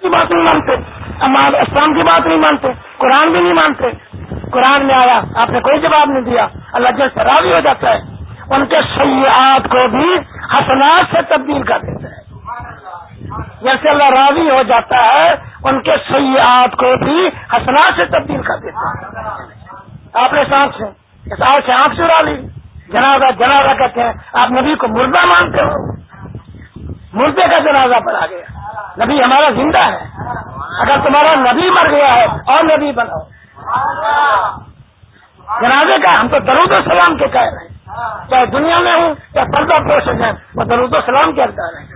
کی بات نہیں مانتے۔ ہمارے اسلام کی بات نہیں مانتے۔ قرآن بھی نہیں مانتے۔ قرآن میں آیا، آپ نے کوئی جواب نہیں دیا۔ اللہ جل راضی ہو جاتا ہے۔ ان کے سیاحت کو بھی حسنات سے تبدیل کر دیتا ہے۔ جیسے اللہ راضی ہو جاتا ہے، ان کے سیاحت کو بھی حسنات سے تبدیل کر دیتا ہے۔ آپ نے سانس سے اس سے آنکھ چرا لی۔ جنازہ جنازہ کہتے ہیں، آپ نبی کو مردہ مانتے ہو۔ مردے کا جنازہ پر آ گیا۔ نبی ہمارا زندہ ہے۔ اگر تمہارا نبی مر گیا ہے، اور نبی بناؤ۔ جنازے کا ہم تو درود و سلام کے کہہ رہے ہیں۔ چاہے دنیا میں ہوں یا پردہ پوش ہیں وہ درود و سلام کے کہہ رہے ہیں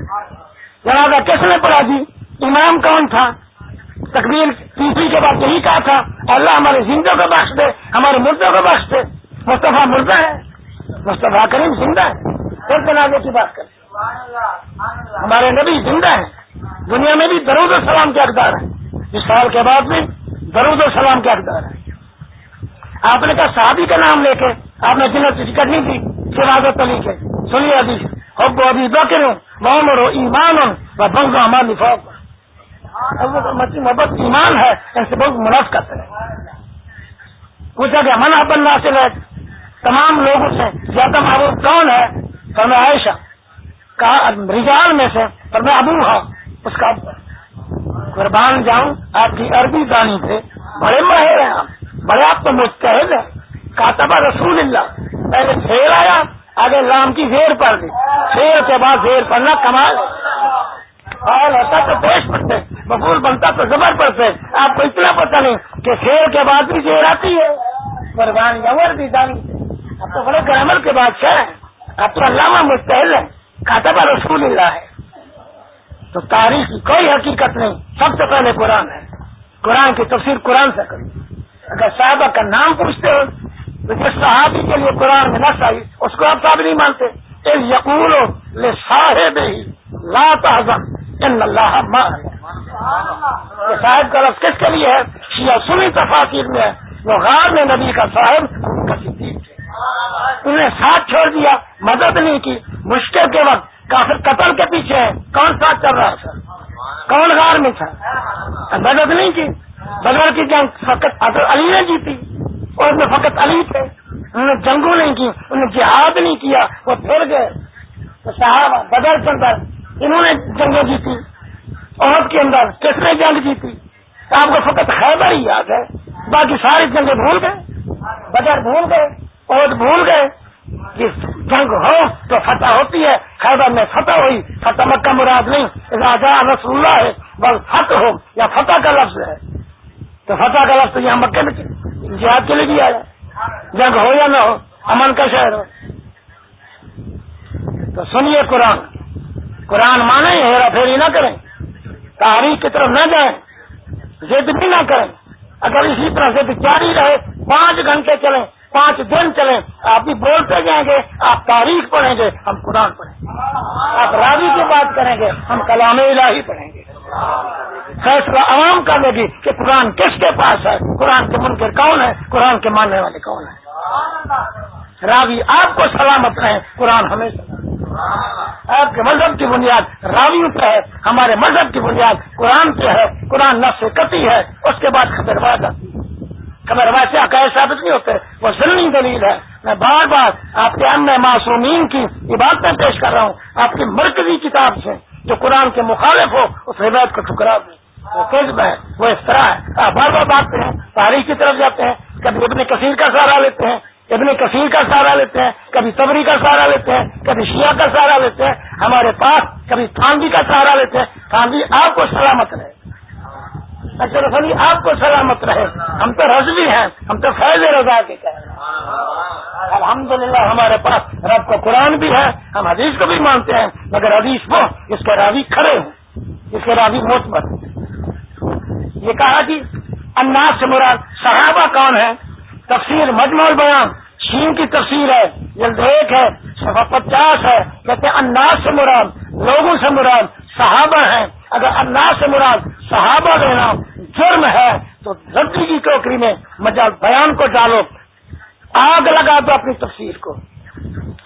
جنازہ کس نے پڑھا جی؟ امام کون تھا؟ تقبیر تیسری کے بعد یہی کہا تھا، اللہ ہمارے زندوں کو بخش دے، ہمارے مردوں کو بخش دے۔ مصطفیٰ مردہ ہے۔ مصطفیٰ کریم زندہ ہے۔ پھر جنازے کی بات کریں۔ ہمارے نبی زندہ ہیں۔ دنیا میں بھی درود و سلام کے اقدار ہیں۔ اس سال کے بعد بھی درود و سلام کے اقدار ہیں۔ آپ نے کہا صحابی کا نام لے کے آپ نے جنت کرنی تھی شہادت علی کے۔ سنیے ابھی حب ابھی بکر ہوں محمد ہو ایمان ہوں بنگ ہمارا لفاف محبت ایمان ہے ایسے بہت منافقت ہے۔ پوچھا گیا من بننا سے تمام لوگوں سے زیادہ محبوب کون ہے؟ تو میں عائشہ۔ کہا، رجال میں سے پر میں ابو ہوں اس کا قربان جاؤں، آپ کی عربی دانی تھے۔ بڑے ماہر ہیں آپ، بڑے آپ تو مستحد ہے کاتبہ رسول اللہ۔ پہلے شیر آیا، آگے لام کی زیر پڑ دی۔ شیر کے بعد زیر پڑنا کمال۔ اور ہوتا تو پیش پڑتے بفول بنتا تو زبر پڑتے آپ کو اتنا پتہ نہیں کہ شیر کے بعد بھی زیر آتی ہے۔ قربان جاؤں بھی دانی اب تو بڑے گرامر کے بادشاہ ہیں۔ اب تو علامہ مستحل ہے کاتبہ رسول اللہ ہے تو تاریخ کی کوئی حقیقت نہیں۔ سب سے پہلے قرآن ہے۔ قرآن کی تفسیر قرآن سے کریں اگر صحابہ کا نام پوچھتے ہو، تو جس صحابی کے لیے قرآن میں نس آئی، اس کو آپ صاحب نہیں مانتے۔ یقول صاحب ہی لا تحزن، ان اللہ صاحب کا لفظ کس کے لیے ہے؟ شیعہ سنی تفاصر میں ہے۔ وہ غار میں نبی کا صاحب کا صدیق تھے۔ انہوں نے ساتھ چھوڑ دیا، مدد نہیں کی۔ مشکل کے وقت کافر قتل کے پیچھے ہے۔ کون ساتھ چل رہا تھا کون غار میں تھا؟ مدد نہیں کی؟ بدر کی جنگ فقط حضرت علی نے جیتی اور میں فقط علی تھے انہوں نے جنگوں نہیں کی انہوں نے جہاد نہیں کیا، وہ پھر گئے۔ تو صاحب بدر کے اندر انہوں نے جنگیں جیتی عورت کے اندر کس نے جنگ جیتی آپ کو فقط خیبر ہی یاد ہے۔ باقی ساری جنگیں بھول گئے۔ بدر بھول گئے عورت بھول گئے۔ کہ جنگ ہو تو فتح ہوتی ہے، خیبر میں فتح ہوئی، فتح مکہ مراد نہیں، راجا رسول اللہ ہے بس فتح ہو یا فتح کا لفظ ہے۔ تو فتح کا لفظ یہاں مکے میں جہاد کے لیے بھی آیا۔ جنگ ہو یا نہ ہو، امن کا شہر ہو تو سنیے قرآن۔ قرآن مانے ہیرا پھیری نہ کریں۔ تاریخ کی طرف نہ جائیں، ضد بھی نہ کریں۔ اگر اسی طرح ضد جاری رہے، پانچ گھنٹے چلیں پانچ دن چلیں، آپ بھی بولتے جائیں گے، آپ تاریخ پڑھیں گے، ہم قرآن پڑھیں گے۔ آپ راوی کی بات کریں گے، ہم کلام الہی پڑھیں گے۔ فیصلہ عوام کر لے گی کہ قرآن کس کے پاس ہے؟ قرآن کے منکر کون ہے؟ قرآن کے ماننے والے کون ہیں؟ راوی آپ کو سلامت رہے قرآن ہمیشہ آپ کے مذہب کی بنیاد راویوں پہ ہے، ہمارے مذہب کی بنیاد قرآن پہ ہے۔ قرآن نفس کتی ہے، اس کے بعد خبرواز آتی ہے خبرواز سے عقائد ثابت نہیں ہوتے، وہ ضروری دلیل ہے۔ میں بار بار آپ کے ان معصومین کی عبادتیں پیش کر رہا ہوں۔ آپ کی مرکزی کتاب سے جو قرآن کے مخالف ہو، اس روایت کو ٹھکرا دیں۔ وہ کذب ہے وہ اس طرح ہے۔ بار بار بات ہیں، تاریخ کی طرف جاتے ہیں۔ کبھی ابن کثیر کا سہارا لیتے ہیں، ابن کثیر کا سہارا لیتے ہیں، کبھی تبری کا سہارا لیتے ہیں، کبھی شیعہ کا سہارا لیتے ہیں۔ ہمارے پاس کبھی تھانوی کا سہارا لیتے ہیں۔ تھانوی آپ کو سلامت رہے۔ اچھا رسلی آپ کو سلامت رہے۔ ہم تو رضوی ہیں۔ ہم تو فیض رضا کے کہہ رہے ہیں۔ الحمد للہ ہمارے پاس رب کو قرآن بھی ہے۔ ہم حدیث کو بھی مانتے ہیں۔ مگر حدیث وہ جس کے راوی کھڑے ہوں۔ جس کے راوی موت پر یہ کہا جی، کہ اناس سے مراد صحابہ کون ہے تفسیر مجموع بیان شین کی تفسیر ہے۔ جلد ایک ہے۔ سفا پچاس ہے۔ کہتے ہیں سے مراد، لوگوں سے مراد صحابہ ہیں۔ اگر اناس سے مراد صحابہ دینا جرم ہے، تو زندگی کی ٹوکری میں مجال بیان کو ڈالو۔ آگ لگا دو اپنی تفسیر کو۔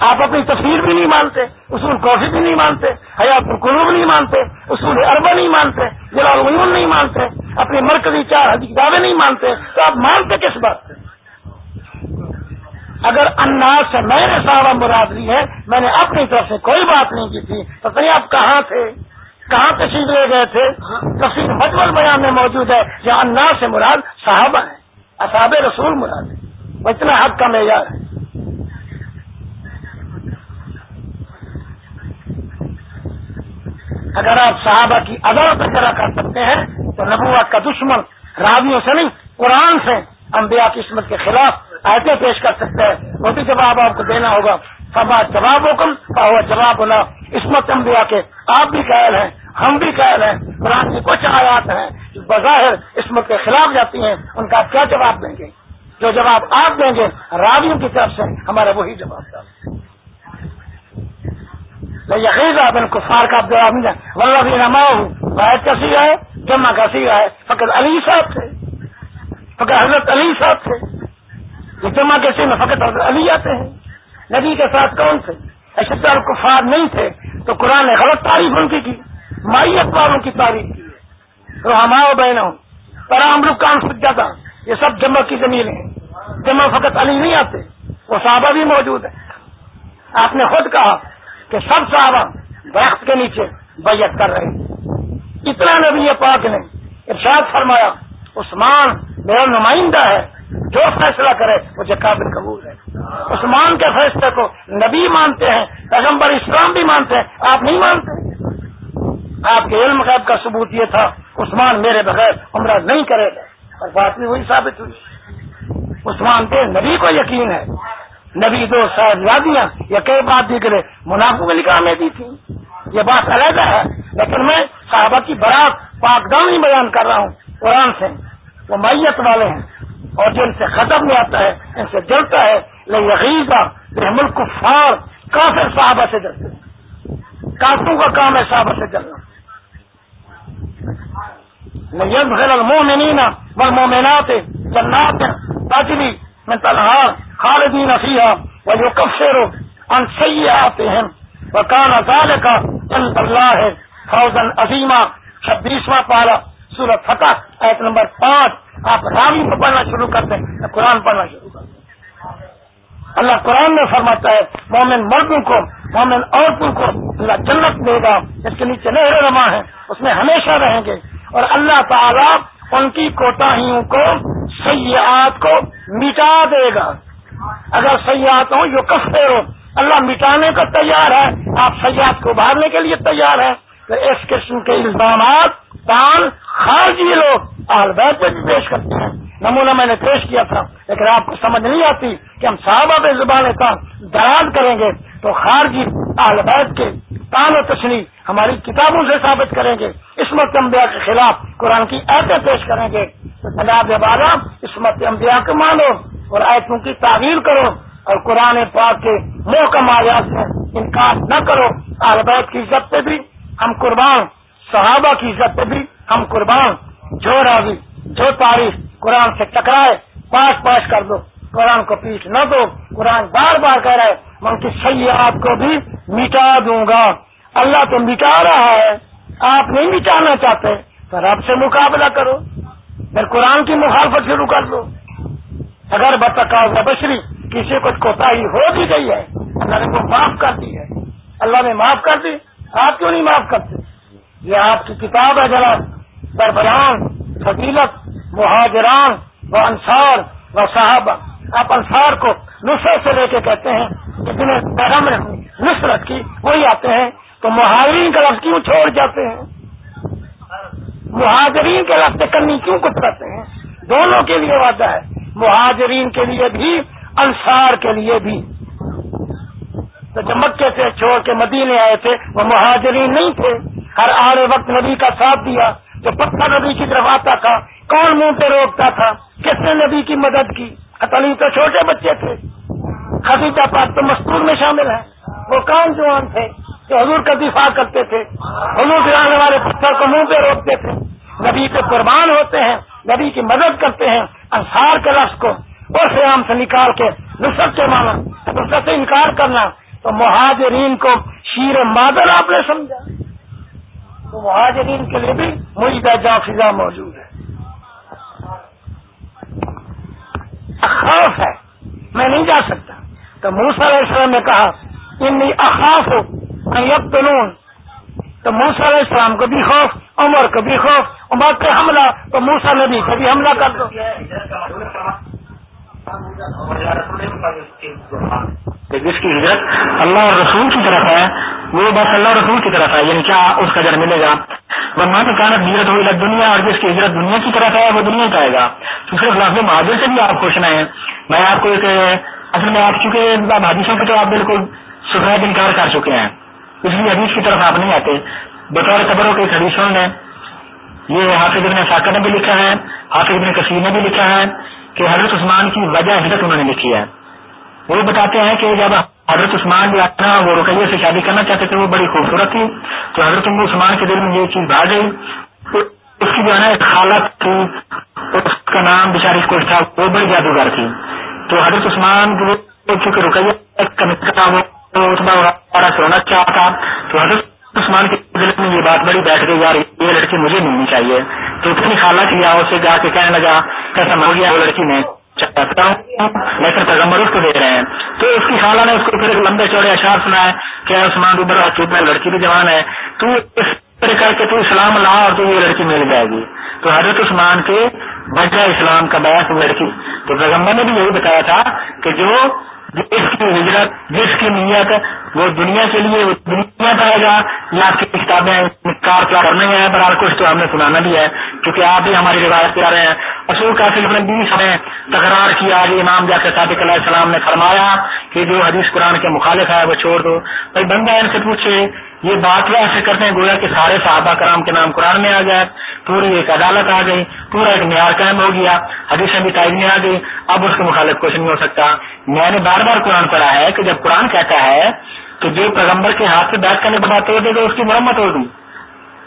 آپ اپنی تصویر بھی نہیں مانتے، اصول کوفی بھی نہیں مانتے، حیات القلوب نہیں مانتے، اصول اربا نہیں مانتے، جلال العلوم نہیں مانتے، اپنی مرکزی چار کتابیں نہیں مانتے، تو آپ مانتے کس بات اگر انداز سے میں نے سارا مراد لی ہے، میں نے اپنی طرف سے کوئی بات نہیں کی تھی، تو نہیں آپ کہاں تھے؟ کہاں تشریف لے گئے تھے؟ تفصیل مجمل بیان میں موجود ہے جہاں انداز سے مراد صحابہ ہیں اصحاب رسول مراد ہے وہ اتنا حق کا معیار ہے۔ اگر آپ صحابہ کی عدالت کرا کر سکتے ہیں تو نبوا کا دشمن راویوں سے نہیں قرآن سے انبیاء کی قسمت کے خلاف آیتیں پیش کر سکتے ہیں۔ وہ بھی جواب آپ کو دینا ہوگا۔ فبا جواب حکم ہوا جواب ہونا اسمت انبیاء کے آپ بھی قائل ہیں، ہم بھی قائل ہیں، قرآن کی کچھ آیات ہیں بظاہر اسمت کے خلاف جاتی ہیں، ان کا کیا جواب دیں گے؟ جو جواب آپ دیں گے، راویوں کی طرف سے ہمارا وہی جواب تھا یقین بن کفار کا جواب نہیں ولہ بھی نما ہوں واحد کا سیرا ہے، جمع کا سیرا ہے۔ فقط علی صاحب تھے۔ فقط حضرت علی صاحب تھے۔ یہ جمع کے میں فقط حضرت علی آتے ہیں۔ نبی کے ساتھ کون تھے؟ اشد الکفار نہیں تھے، تو قرآن نے غلط تعریف ان کی کی، مائیت والوں کی تعریف کی ہے۔ تو ہمارا بہنوں پرام رکان سجا یہ سب جمع کی زمین ہیں۔ جمع فقط علی نہیں آتے، وہ صحابہ بھی موجود ہیں۔ آپ نے خود کہا کہ سب صحابہ درخت کے نیچے بیعت کر رہے ہیں۔ اتنا نبی پاک نے ارشاد فرمایا، عثمان میرا نمائندہ ہے، جو فیصلہ کرے، مجھے قابل قبول ہے۔ عثمان کے فیصلے کو نبی مانتے ہیں، پیغمبر اسلام بھی مانتے ہیں، آپ نہیں مانتے؟ آپ کے علم غیب کا ثبوت یہ تھا، عثمان میرے بغیر عمرہ نہیں کرے گا۔ اور بات بھی وہی ثابت ہوئی۔ عثمان پہ نبی کو یقین ہے۔ نبی دو صاحبزادیاں یا کئی بات بھی کرے منافع میں لکھا میں دی تھی۔ یہ بات علیحدہ ہے، لیکن میں صحابہ کی برات پاک دانی بیان کر رہا ہوں۔ قرآن سے وہ میت والے ہیں، اور جو ان سے ختم نہیں آتا ہے، ان سے جلتا ہے لہیزہ یہ ملک فار کافر صحابہ سے جلتے ہیں کافروں کا کام ہے صحابہ سے جلنا۔ خیر المومنین والمومنات جنات تجری میں تنہار خالدین فیہا ویکفر ان سیئاتہم۔ وکان ذالک عند اللہ فوزا عظیما۔ چھبیسواں پارا سورت فتح ایت نمبر پانچ۔ آپ راوی پڑھنا شروع کر دیں قرآن پڑھنا شروع اللہ قرآن میں فرماتا ہے، مومن مردوں کو، مومن عورتوں کو اللہ جنت دے گا اس کے نیچے نہر رما ہے اس میں ہمیشہ رہیں گے۔ اور اللہ تعالیٰ ان کی کوتاہیوں کو، سیاحت کو مٹا دے گا۔ اگر سیاحت ہوں جو کفتے ہو اللہ مٹانے کو تیار ہے، آپ سیاحت کو ابھارنے کے لیے تیار ہیں۔ تو اس قسم کے الزامات، تان خارجی لوگ آل بیت پہ بھی پیش کرتے ہیں۔ نمونہ میں نے پیش کیا تھا، لیکن آپ کو سمجھ نہیں آتی کہ ہم صحابہ پہ زبان کا دراد کریں گے تو خارجی آل بیت کے تان و تشریح ہماری کتابوں سے ثابت کریں گے۔ اسمت انبیاء کے خلاف قرآن کی ایتیں پیش کریں گے۔ تو جناب والا اسمت انبیاء کو مانو اور ایتوں کی تعویل کرو اور قرآن پاک کے محکم آیات سے انکار نہ کرو۔ آل بیت کی عزت پہ بھی ہم قربان، صحابہ کی عزت پہ بھی ہم قربان۔ جو راضی جو تعریف قرآن سے ٹکرائے، پاس پاس کر دو۔ قرآن کو پیٹ نہ دو۔ قرآن بار بار کہہ رہے میں ان کی سیاحت کو بھی مٹا دوں گا۔ اللہ تو مٹا رہا ہے، آپ نہیں مٹانا چاہتے، تو رب سے مقابلہ کرو۔ پھر قرآن کی مخالفت شروع کر دو۔ اگر بتکا بشری، کسی کو کوتا ہو بھی گئی ہے، اللہ نے کو معاف کر دی ہے۔ اللہ نے معاف کر دی، آپ کیوں نہیں معاف کرتے؟ یہ آپ کی کتاب ہے جناب بربران، فضیلت مہاجران و انصار و صحابہ۔ آپ انصار کو نصرت سے لے کے کہتے ہیں جتنے پیغام نصرت کی، وہی آتے ہیں۔ تو مہاجرین کا لفظ کیوں چھوڑ جاتے ہیں؟ مہاجرین کے لفظ کرنی کیوں کچھ کرتے ہیں؟ دونوں کے لیے وعدہ ہے۔ مہاجرین کے لیے بھی، انصار کے لیے بھی۔ تو جب مکے سے چھوڑ کے مدینے آئے تھے، وہ مہاجرین نہیں تھے۔ ہر آڑے وقت نبی کا ساتھ دیا۔ جو پتھر نبی کی طرف آتا تھا، کون منہ پہ روکتا تھا؟ کس نے نبی کی مدد کی؟ اتنی تو چھوٹے بچے تھے۔ خدیجہ پاک تو مستور میں شامل ہیں۔ وہ کون جوان تھے جو حضور کا دفاع کرتے تھے؟ حضور کے آنے والے پتھر کو منہ پہ روکتے تھے۔ نبی پہ قربان ہوتے ہیں، نبی کی مدد کرتے ہیں انصار کے لفظ کو۔ اور سے نکال کے نصرت کے مانا نصرت سے انکار کرنا۔ تو مہاجرین کو شیر مادر آپ نے سمجھا۔ تو مہاجرین کے لیے بھی مجھے جا فضا موجود ہے۔ خوف ہے۔ میں نہیں جا سکتا۔ تو موسا علیہ السلام نے کہا، انی اخاف ہو میں تو موسا علیہ السلام کو بھی خوف، عمر کو بھی خوف، عمر پہ حملہ، تو موسا نے بھی کبھی حملہ کر دو جس کی ہجرت اللہ اور رسول کی طرف ہے، وہ بس اللہ رسول کی طرف ہے یعنی کیا اس کا جر ملے گا؟ ورنہ تو کانت ہجرت ہوئی دنیا اور جس کی ہجرت دنیا کی طرف ہے، وہ دنیا کا آئے گا۔ تو صرف لفظ مہاجر سے بھی آپ خوش ہیں۔ میں آپ کو ایک، اصل میں آپ چونکہ حادثوں کے تو آپ بالکل سفید انکار کر چکے ہیں۔ اس لیے حدیث کی طرف آپ نہیں آتے۔ بطور خبروں کے حدیث سن لیں یہ حافظ ابن ساکر نے بھی لکھا ہے، حافظ ابن کثیر نے بھی لکھا ہے۔ کہ حضرت عثمان کی وجہ حضرت انہوں نے لکھی ہے۔ وہ بتاتے ہیں کہ جب حضرت عثمان جو اپنا وہ رقیہ سے شادی کرنا چاہتے تھے، وہ بڑی خوبصورت تھی۔ تو حضرت عثمان کے دل میں یہ چیز بھاگ گئی۔ اس کی جو ہے نا، ایک حالت تھی، اس کا نام بچاری کو تھا، وہ بڑی جادوگر تھی۔ تو حضرت عثمان چونکہ رقیہ ہونا چاہتا۔ تو حضرت عثمان کے دل میں یہ بات بڑی بیٹھ گئی، یار، یہ لڑکی مجھے ملنی چاہیے. تو اپنی خالہ کیا اسے جا کے کہنے لگا کیسا ہو گیا وہ لڑکی نے چاہتا ہوں لیکن پیغمبر اس کو دے رہے ہیں۔ تو اس کی خالہ نے اس کو پھر ایک لمبے چوڑے اشار سنا ہے کہ عثمان اوبر چوب میں لڑکی بھی جوان ہے۔ تو اس طرح کر کے تو اسلام لا اور تو یہ لڑکی مل جائے گی۔ تو حضرت عثمان کے بجا اسلام کا بیاس لڑکی۔ تو پیغمبر نے بھی یہی بتایا تھا کہ جو جس کی ہجرت، جس کی نیت وہ دنیا کے لیے وہ دنیا پائے گا، یا آپ کی کتابیں کار کیا کرنے ہیں برحال کچھ تو ہم نے سنانا بھی ہے، کیونکہ آپ بھی ہماری روایت پہ آ رہے ہیں۔ اصول کا صرف نے بیس ہمیں تکرار کیا کہ امام جیسے صادق علیہ السلام نے فرمایا کہ جو حدیث قرآن کے مخالف ہے، وہ چھوڑ دو۔ بھائی بندہ ان سے پوچھے، یہ بات وہ ایسے کرتے ہیں؟ گویا کہ سارے صحابہ کرام کے نام قرآن میں آ گئے، پوری ایک عدالت آ گئی، پورا ایک معیار قائم ہو گیا حدیث بھی تائید میں آ گئی۔ اب اس کے مخالف کچھ نہیں ہو سکتا۔ میں نے بار بار قرآن پڑھا ہے کہ جب قرآن کہتا ہے تو جو پیغمبر کے ہاتھ سے بیٹھ کرنے بات توڑ دے اس کی مرمت ہو گئی۔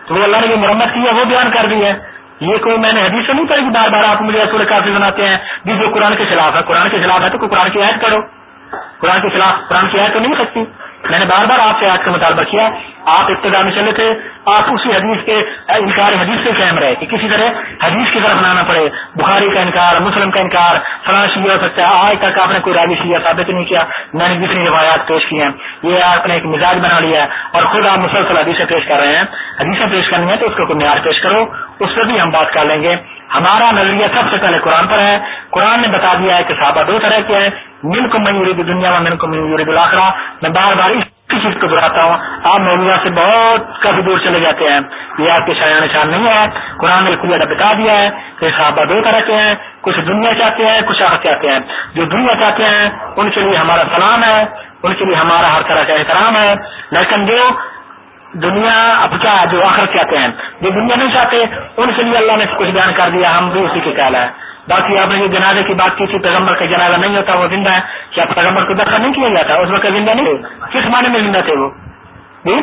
تو وہ اللہ نے جو مرمت کی ہے، وہ بیان کر دی ہے۔ یہ کوئی میں نے حدیث سے نہیں پڑھی بار بار آپ مجھے اصول کافی بناتے ہیں جی جو قرآن کے خلاف ہے۔ قرآن کے خلاف ہے تو قرآن کی عائد کرو۔ قرآن کے خلاف، قرآن کی عائد تو نہیں سکتی میں نے بار بار آپ سے آج کا مطالبہ کیا، آپ ابتدا میں چلے تھے، آپ اسی حدیث کے، انکار حدیث سے قائم رہے کہ کسی طرح حدیث کی طرف لانا پڑے، بخاری کا انکار، مسلم کا انکار، فلاں شیعہ ہو سکتا ہے، آج تک آپ نے کوئی راوی شیعہ ثابت نہیں کیا، میں نے جتنی روایات پیش کی ہیں، یہ آپ نے ایک مزاج بنا لیا ہے اور خود آپ مسلسل حدیثیں پیش کر رہے ہیں، حدیثیں پیش کرنی ہے تو اس کو کوئی معیار پیش کرو اس پہ بھی ہم بات کر لیں گے۔ ہمارا نظریہ سب سے پہلے قرآن پر ہے۔ قرآن نے بتا دیا ہے کہ صحابہ دو طرح کے ہیں۔ مل کو میوری دنیا میں مل کو میوری دلاخرا میں بار بار اس چیز کو دہراتا ہوں۔ آپ مولیا سے بہت کافی دور چلے جاتے ہیں۔ یہ آپ کے شاع نشان نہیں ہے۔ قرآن نے کھلا بتا دیا ہے کہ صحابہ دو طرح کے ہیں۔ کچھ دنیا چاہتے ہیں، کچھ آخر چاہتے ہیں۔ جو دنیا چاہتے ہیں، ان کے لیے ہمارا سلام ہے۔ ان کے لیے ہمارا ہر طرح کا احترام ہے۔ لیکن جو دنیا اب کیا جو آخر چاہتے ہیں؟ جو دنیا نہیں چاہتے، ان کے لیے اللہ نے کچھ بیان کر دیا، ہم بھی اسی کے خیال ہے باقی آپ نے جو جنازے کی بات کی تھی، پیغمبر کا جنازہ نہیں ہوتا، وہ زندہ ہے۔ کیا پیغمبر کو دفاع نہیں کیا جاتا؟ اس وقت زندہ نہیں کس معنی میں زندہ تھے وہ؟ جی؟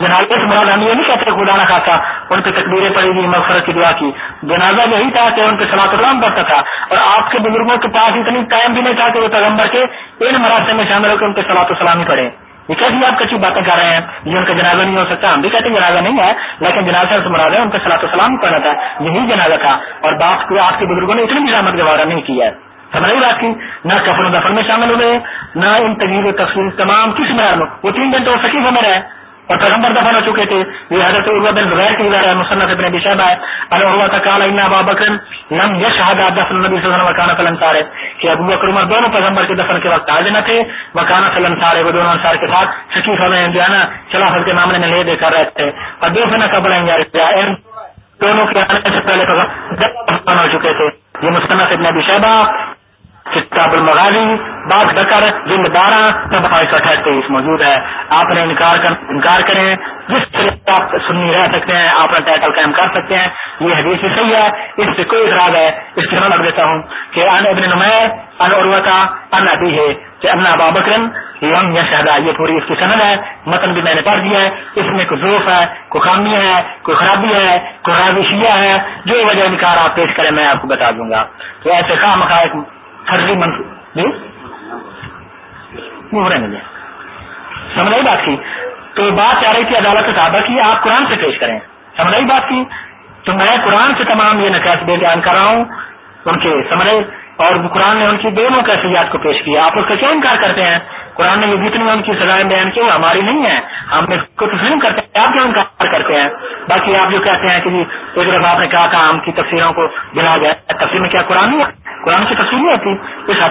جنازے سے مراد ہم یہ نہیں کہتے، خدا نہ کھاتا ان پہ تقبیریں پڑی گئی مغفرت کی دعا کی۔ جنازہ یہی تھا کہ ان پہ سلاط السلام پڑتا تھا۔ اور آپ کے بزرگوں کے پاس اتنی ٹائم بھی نہیں تھا کہ وہ پیغمبر کے ان مراسم میں شامل ہو کے ان پہ سلاط السلام ہی پڑے یہ کیسی جی آپ کچھ باتیں کر رہے ہیں؟ یہ ان کا جنازہ نہیں ہو سکتا، ہم بھی کہتے ہیں جنازہ نہیں ہے، لیکن جنازہ سے مراد ہے ان کا سلاط السلام کرنا تھا، یہی جنازہ تھا۔ اور بات کو، آپ کے بزرگوں نے اتنی بھی رحمت گوارا نہیں کیا ہے۔ سمجھ بات کی، نہ کفن و دفن میں شامل ہوئے، نہ ان تجیب و تفصیل تمام کس میں، وہ تین گھنٹے وہ سکیف میں رہے۔ اور پیغمبر دفن ہو چکے تھے۔ یہ حضرت عروا بن زبیر کی ہے مصنف ابن ابی شہبہ ہے۔ ان عروا قال ان ابا بکر لم يشهد دفن النبي صلی اللہ علیہ وسلم وكان فلانصار کہ ابو بکر عمر دونوں پیغمبر کے دفن کے وقت حاضر نہ تھے۔ وكان فلانصار وہ دونوں انصار کے ساتھ شکیفہ میں جو ہے نا خلافت کے معاملے میں لے دے کر رہے تھے اور دو فنا قبل ان یار دونوں کے آنے سے پہلے پیغمبر دفن ہو چکے تھے۔ یہ مصنف ابن ابی شہبہ کتاب المغازی بات بکر جن بارہ سب سو اٹھائیس موجود ہے۔ آپ نے انکار کر انکار کریں، جس طرح آپ سنی رہ سکتے ہیں، آپ نے ٹائٹل قائم کر سکتے ہیں۔ یہ حدیث بھی صحیح ہے، اس سے کوئی اعتراض ہے۔ اس کی میں رکھ دیتا ہوں کہ ان ابن نمیر ان عروتا ان ابھی ہے کہ ان ابا بکرن لم یا شہدا یہ پوری اس کی سند ہے، متن بھی میں نے پڑھ دیا ہے۔ اس میں کوئی ضروف ہے، کوئی خامی ہے، کوئی خرابی ہے، کوئی خرابی شیعہ ہے، جو وجہ انکار آپ پیش کریں میں آپ کو بتا دوں گا۔ تو ایسے خواہ مخواہ فرضی منصوب جی۔ وہ سمجھ آئی بات کی؟ تو بات چاہ رہی تھی عدالت صحابہ کی آپ قرآن سے پیش کریں۔ سمجھ آئی بات کی؟ تو میں قرآن سے تمام یہ نقاط بیان کر رہا ہوں۔ ان کے سمجھے۔ اور قرآن نے ان کی دونوں کیفیات کو پیش کیا۔ آپ اس کا کیا انکار کرتے ہیں؟ قرآن نے یہ جتنی ان کی سزائیں بیان کی ہماری نہیں ہے ہم اس کو تسلیم کرتے ہیں، آپ کیا انکار کرتے ہیں؟ باقی آپ جو کہتے ہیں کہ جی ایک دفعہ آپ نے کہا کہ ہم کی تفصیلوں کو گنا جائے تفصیل میں کیا قرآن نہیں قرآن کی تفصیل نہیں ہوتی۔ اس حد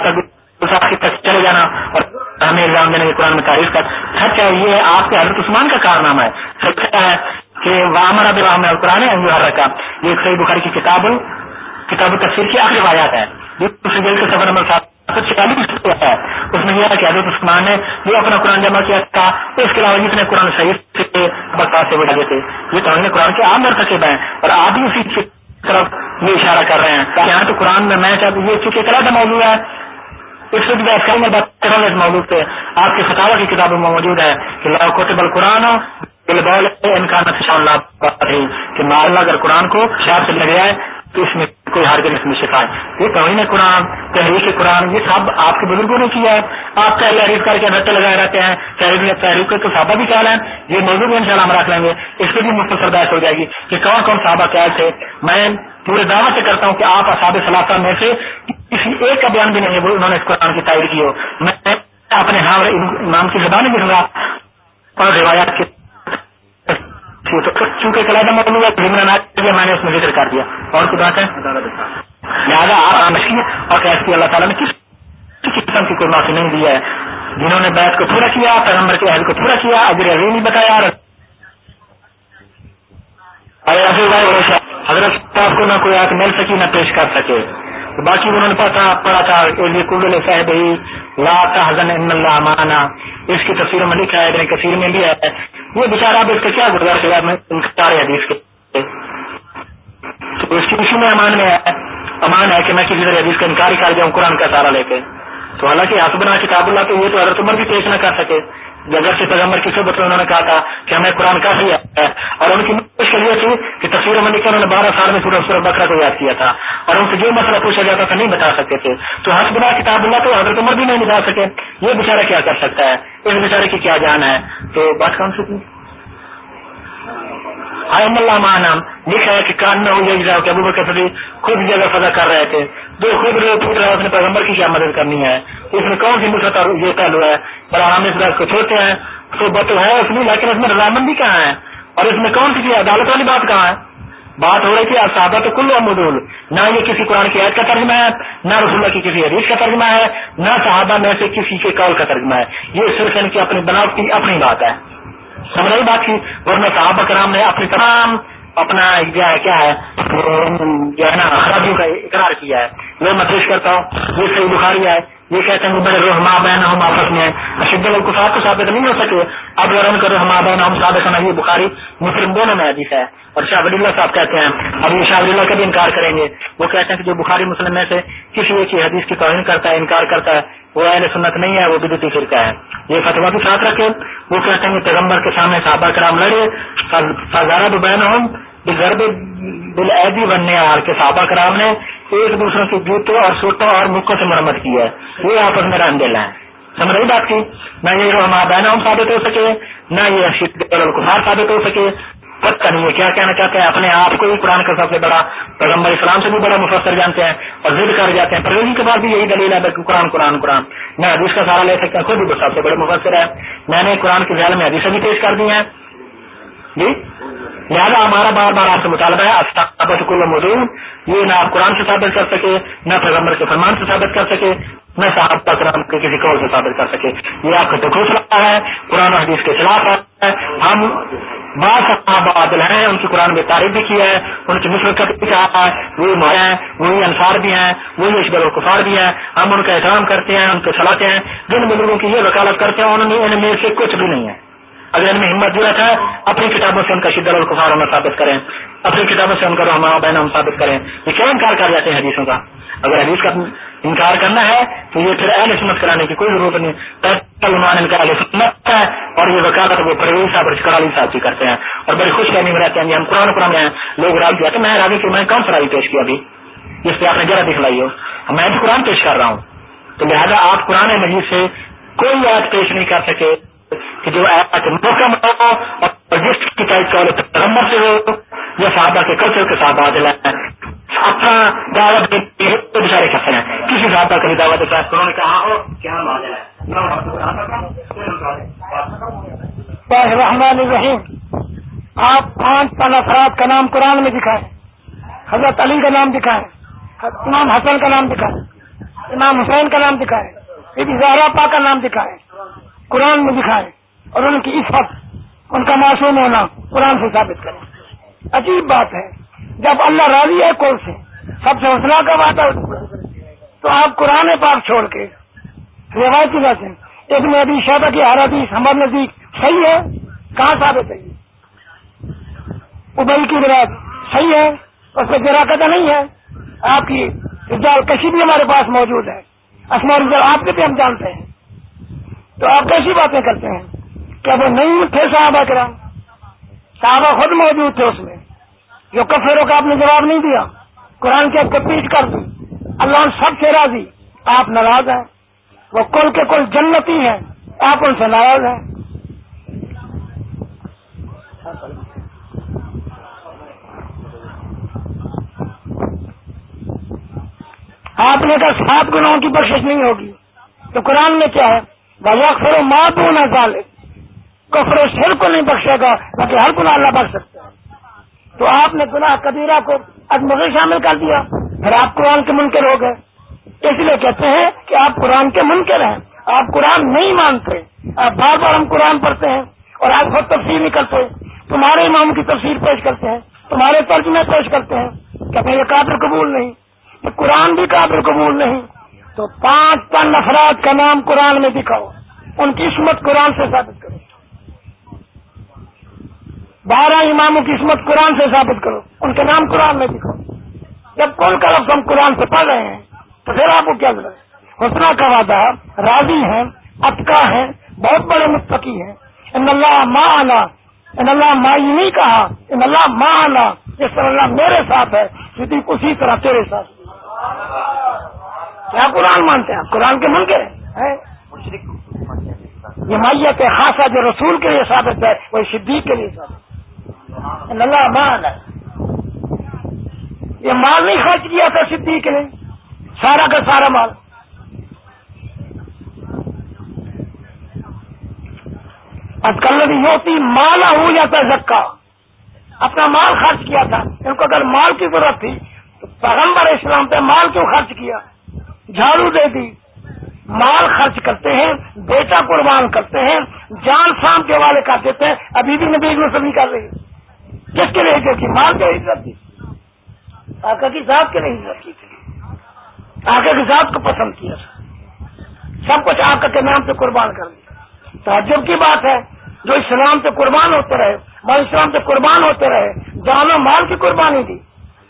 تک چلے جانا اور ہمیں ایگزام دینے کے قرآن میں تعریف کر۔ سچ ہے؟ یہ آپ کے حضرت عثمان کا کارنامہ ہے۔ سچ ہے کہ وامر اب رام قرآن ہے رکھا یہ صحیح بخاری کی کتاب کتاب تصویر کی آخری روایات ہے۔ سفر نمبر سات چالیس ہے۔ اس میں یہ ہے کہ حضرت عثمان نے وہ اپنا قرآن جمع کیا تھا، اس کے علاوہ جتنے قرآن صحیح تھے برسات سے بڑھا گئے یہ تو ہم نے قرآن کے عام در ہیں اور آپ بھی اسی طرف یہ اشارہ کر رہے ہیں۔ یہاں تو قرآن میں میں چاہتا یہ چونکہ طرح کا موضوع ہے۔ اس وقت بحث کریں گے اس موضوع پہ۔ آپ کی خطابہ کی کتابوں میں موجود ہے کہ لا کوتب القرآن ان کا اللہ کہ مارلہ اگر قرآن کو شاپ سے لگے آئے تو اس میں کوئی ہر جگہ میں شفا ہے یہ توہین قرآن، تحریک قرآن، یہ سب آپ کے بزرگوں نے کیا ہے۔ آپ پہلے عریف کر کے رٹے لگائے رہتے ہیں تحریک تحریک تو صحابہ بھی کیا ہے یہ موضوع بھی ان شاء ہم رکھ لیں گے۔ اس پہ بھی مختصر بحث ہو جائے گی کہ کون کون صحابہ کیا تھے۔ میں پورے دعوت سے کرتا ہوں کہ آپ اصاب صلاح میں سے کسی ایک کا بیان بھی نہیں ہے، وہ انہوں نے اس قرآن کی تائید کی ہو۔ میں اپنے ہاں امام کی زبان بھی دوں گا۔ اور روایات کے چونکہ کلیدہ موضوع ہے میں نے اس میں ذکر کر دیا۔ اور کچھ بات ہے۔ لہٰذا آپ مشکل اور کیس کی اللہ تعالیٰ نے کس قسم کی کوئی معافی نہیں دی ہے۔ جنہوں نے بیت کو پورا کیا پیغمبر کے عہد کو پورا کیا اگر ابھی نہیں بتایا۔ حضرت صاحب کو نہ کوئی آگ مل سکی نہ پیش کر سکے۔ تو باقی انہوں نے پتا پڑھا تھا صاحب لا حضن اللہ مانا۔ اس کی تصویر میں لکھا ہے کثیر میں بھی ہے۔ یہ بےچارا اب اس کا کیا گزار کرا میں انکار حدیث کے تو اس کی اسی میں امان میں ہے امان ہے کہ میں کسی طرح حدیث کا انکار ہی کر جاؤں قرآن کا سارا لے کے تو حالانکہ حسبنا کتاب اللہ تو یہ تو حضرت عمر بھی پیش نہ کر سکے۔ جب سے پیغمبر کی صحبت میں انہوں نے کہا تھا کہ ہمیں قرآن کافی ہے، اور ان کی مشکل یہ تھی کہ تصویر میں لکھا انہوں نے بارہ سال میں سورہ سورہ بکرا کو یاد کیا تھا، اور ان سے جو مسئلہ پوچھا جاتا تھا نہیں بتا سکتے تھے۔ تو ہر بنا کتاب اللہ تو حضرت عمر بھی نہیں بتا سکے۔ یہ بےچارا کیا کر سکتا ہے؟ اس بیچارے کی کیا جان ہے؟ تو بات کون سی آئم اللہ معنام لکھا ہے کہ کان نہ ہو جائے کہ ابو بکر صدیق خود جگہ فضا کر رہے تھے۔ جو خود رو پوچھ رہا ہے اپنے پیغمبر کی کیا مدد کرنی ہے؟ اس میں کون سی مسرت اور یہ پہلو ہے؟ بڑا ہم اس بات کو چھوڑتے ہیں۔ تو ہے اس میں، لیکن اس میں رضامندی کہاں ہے؟ اور اس میں کون سی عدالت والی بات کہاں ہے؟ بات ہو رہی تھی صحابہ تو کلو مدول نہ یہ کسی قرآن کی عید کا ترجمہ ہے، نہ رسول اللہ کی کسی حدیث کا ترجمہ ہے، نہ صحابہ میں سے کسی کے قول کا ترجمہ ہے۔ یہ صرف یعنی ان کی اپنی بناوٹ کی اپنی بات ہے۔ سمجھ رہی بات کی؟ ورنہ صحابہ کرام نے اپنی تمام اپنا کیا ہے کیا ہے؟ جو ہے نا، خرابیوں کا اقرار کیا ہے۔ میں پیش کرتا ہوں، یہ صحیح بخاری ہے۔ یہ کہتے ہیں، بڑے رحما بہن ہم آپس میں اشد القفات تو ثابت نہیں ہو سکے۔ اب اگر ان رحما بہن ہم ثابت ہونا، یہ بخاری مسلم دونوں میں حدیث ہے۔ اور شاہ ولی اللہ صاحب کہتے ہیں، اب یہ شاہ ولی اللہ کا بھی انکار کریں گے۔ وہ کہتے ہیں کہ جو بخاری مسلم میں سے کسی ایک حدیث کی توہین کرتا ہے، انکار کرتا ہے، وہ اہل سنت نہیں ہے، وہ بدتی فرقہ ہے۔ یہ فتوا بھی ساتھ رکھے وہ کہتے ہیں کہ پیغمبر کے سامنے صحابہ کرام لڑے فضارہ بہن ہوں ضرب بالعیدی بننے آر کے صحابہ کرام نے، ایک دوسرے کے جوتوں اور سوٹوں اور مکوں سے مرمت کی ہے۔ یہ آپس میں رن ہے سمجھ رہی بات کی؟ نہ یہ رحما بہن ثابت ہو سکے، نہ یہ القفار ثابت ہو سکے۔ پتہ نہیں ہے کیا کہنا چاہتے ہیں۔ اپنے آپ کو ہی قرآن کا سب سے بڑا پیغمبر اسلام سے بھی بڑا مفسر جانتے ہیں اور ضد کر جاتے ہیں۔ پرویزی کے بعد بھی یہی دلیل ہے کہ قرآن قرآن قرآن۔ میں حدیث کا سارا لے سکتا ہوں، خود بھی سب سے بڑے مفسر ہے میں نے قرآن کے ذیل میں حدیثیں بھی پیش کر دی ہیں۔ جی؟ لہٰذا ہمارا بار بار آپ سے مطالبہ ہے کل مدعو یہ نہ آپ قرآن سے ثابت کر سکے، نہ پیغمبر کے فرمان سے ثابت کر سکے، نہ صاحب کرام کے کسی قول سے ثابت کر سکے۔ یہ آپ کا دکھوس رہا ہے، قرآن و حدیث کے خلاف ہے۔ ہم بعض صحابہ عادل ہیں، ان کی قرآن میں تعریف بھی کی ہے، ان کی مشرقت بھی کہا ہے۔ وہی مایا ہیں، وہی انصار بھی ہیں، وہی اشبر القفار بھی ہیں۔ ہم ان کا احترام کرتے ہیں، ان کو چلاتے ہیں۔ جن بزرگوں کی یہ وکالت کرتے ہیں ان میں سے کچھ بھی نہیں ہے۔ اگر ان میں ہمت ضرورت ہے اپنی کتابوں سے ان کا شدت القفار ہونا ثابت کریں۔ اپنی کتابوں سے ان کا رحما بہن ہم ثابت کریں۔ یہ کیا انکار کر جاتے ہیں حدیثوں کا؟ اگر حدیث کا انکار کرنا ہے، تو یہ پھر اہل سمت کرانے کی کوئی ضرورت نہیں۔ ان کا اہل سمت ہے، اور یہ وکالت وہ پرویز صاحب اور کرالی صاحب کی کرتے ہیں۔ اور بڑی خوش فہمی میں رہتے ہیں جی، ہم قرآن قرآن میں لوگ راوی کیا تو میں راوی کی میں کون سا پیش کیا ابھی؟ جس پہ آپ نے ذرا دکھلائی ہو۔ میں بھی قرآن پیش کر رہا ہوں۔ تو لہٰذا آپ قرآن مجید سے کوئی آج پیش نہیں کر سکے۔ کہ جو محکم ہو اور جس کی پیغمبر سے ہو یا صحابہ کے کلچر کے ساتھ بادل ہے۔ اپنا دعوت تو بچارے کرتے ہیں کسی صحابہ کا بھی دعوت دیتا ہے انہوں نے کہا ہاں، ہاں، ہو کیا بادل ہے؟ رحمان الرحیم۔ آپ پانچ پن افراد کا نام قرآن میں دکھائیں۔ حضرت علی کا نام دکھائیں۔ امام حسن کا نام دکھائیں۔ امام حسین کا نام دکھائیں۔ زہرا پا کا نام دکھائیں۔ قرآن میں دکھائیں اور ان کی عفت، ان کا معصوم ہونا قرآن سے ثابت کریں عجیب بات ہے۔ جب اللہ راضی ہے کل سے؟ سب سے حوصلہ کا بات ہے تو آپ قرآن پاک چھوڑ کے۔ روایتی بات ہے۔ ایک میں ابھی شہبہ کی حرادیث ہمارے نزدیک صحیح ہے۔ کہاں ثابت ہے؟ ابئی کی روایت صحیح ہے۔ اس میں جراکت نہیں ہے۔ آپ کی رجال کشی بھی ہمارے پاس موجود ہے۔ اسما رجال آپ کے بھی ہم جانتے ہیں۔ تو آپ کیسی باتیں کرتے ہیں؟ کیا وہ نہیں تھے صحابہ کرام۔ صحابہ خود موجود تھے اس میں۔ جو کفیروں کا آپ نے جواب نہیں دیا، قرآن کی آپ کو پیٹ کر دی۔ اللہ سب سے راضی۔ آپ ناراض ہیں۔ وہ کل کے کل جنتی ہیں۔ آپ ان سے ناراض ہیں۔ آپ نے کہا سات گناہوں کی بخش نہیں ہوگی۔ تو قرآن میں کیا ہے؟ بھیا خرو ماں تو نہ ڈالے کفر و شر کو نہیں بخشے گا باقی ہر گناہ اللہ بخش سکتا ہے۔ تو آپ نے گناہ کبیرہ کو ادم شامل کر دیا۔ پھر آپ قرآن کے منکر ہو گئے۔ اس لیے کہتے ہیں کہ آپ قرآن کے منکر ہیں۔ آپ قرآن نہیں مانتے۔ آپ بار بار ہم قرآن پڑھتے ہیں اور آپ خود تفسیر نہیں کرتے۔ تمہارے امام کی تفسیر پیش کرتے ہیں۔ تمہارے ترجمے پیش کرتے ہیں۔ کہتے ہیں یہ قابل قبول نہیں۔ یہ قرآن بھی قابل قبول نہیں۔ تو پانچ پن افراد کا نام قرآن میں دکھاؤ۔ ان کی عصمت قرآن سے ثابت کرو۔ بارہ اماموں کی عصمت قرآن سے ثابت کرو۔ ان کے نام قرآن میں دکھاؤ۔ جب کون کا لفظ ہم قرآن سے پڑھ رہے ہیں، تو پھر آپ کو کیا حسنا کا وعدہ، راضی ہیں اتکا ہیں، بہت بڑے متقی ہیں۔ ان اللہ ماں آنا ان اللہ ماں یہ نہیں کہا، ان اللہ ماں آنا جس طرح اللہ میرے ساتھ ہے اسی طرح تیرے ساتھ۔ کیا قرآن مانتے ہیں؟ قرآن کے منکر ہیں؟ یہ مائیت خاصا جو رسول کے لیے ثابت ہے، وہ صدیق کے لیے ثابت اللہ مان ہے۔ یہ مال نہیں خرچ کیا تھا صدیق نے۔ سارا کا سارا مال۔ اب کل ہوتی مالا ہو جاتا زکا۔ اپنا مال خرچ کیا تھا۔ ان کو اگر مال کی ضرورت تھی، تو پیغمبر اسلام پہ مال کیوں خرچ کیا؟ جھاڑو دے دی۔ مال خرچ کرتے ہیں، بیٹا قربان کرتے ہیں، جان شام کے والے کر دیتے ہیں۔ ابھی بھی نبی میں نہیں کر رہی کس کے لیے کی؟ مال کے عزت دی آقا کی ذات کے لیے عزت کی۔ تھی آقا کی ذات کو پسند کیا۔ سب کچھ آقا کے نام سے قربان کر دیا۔ تعجب کی بات ہے، جو اسلام سے قربان ہوتے رہے مال اسلام سے قربان ہوتے رہے جانو مال کی قربانی دی۔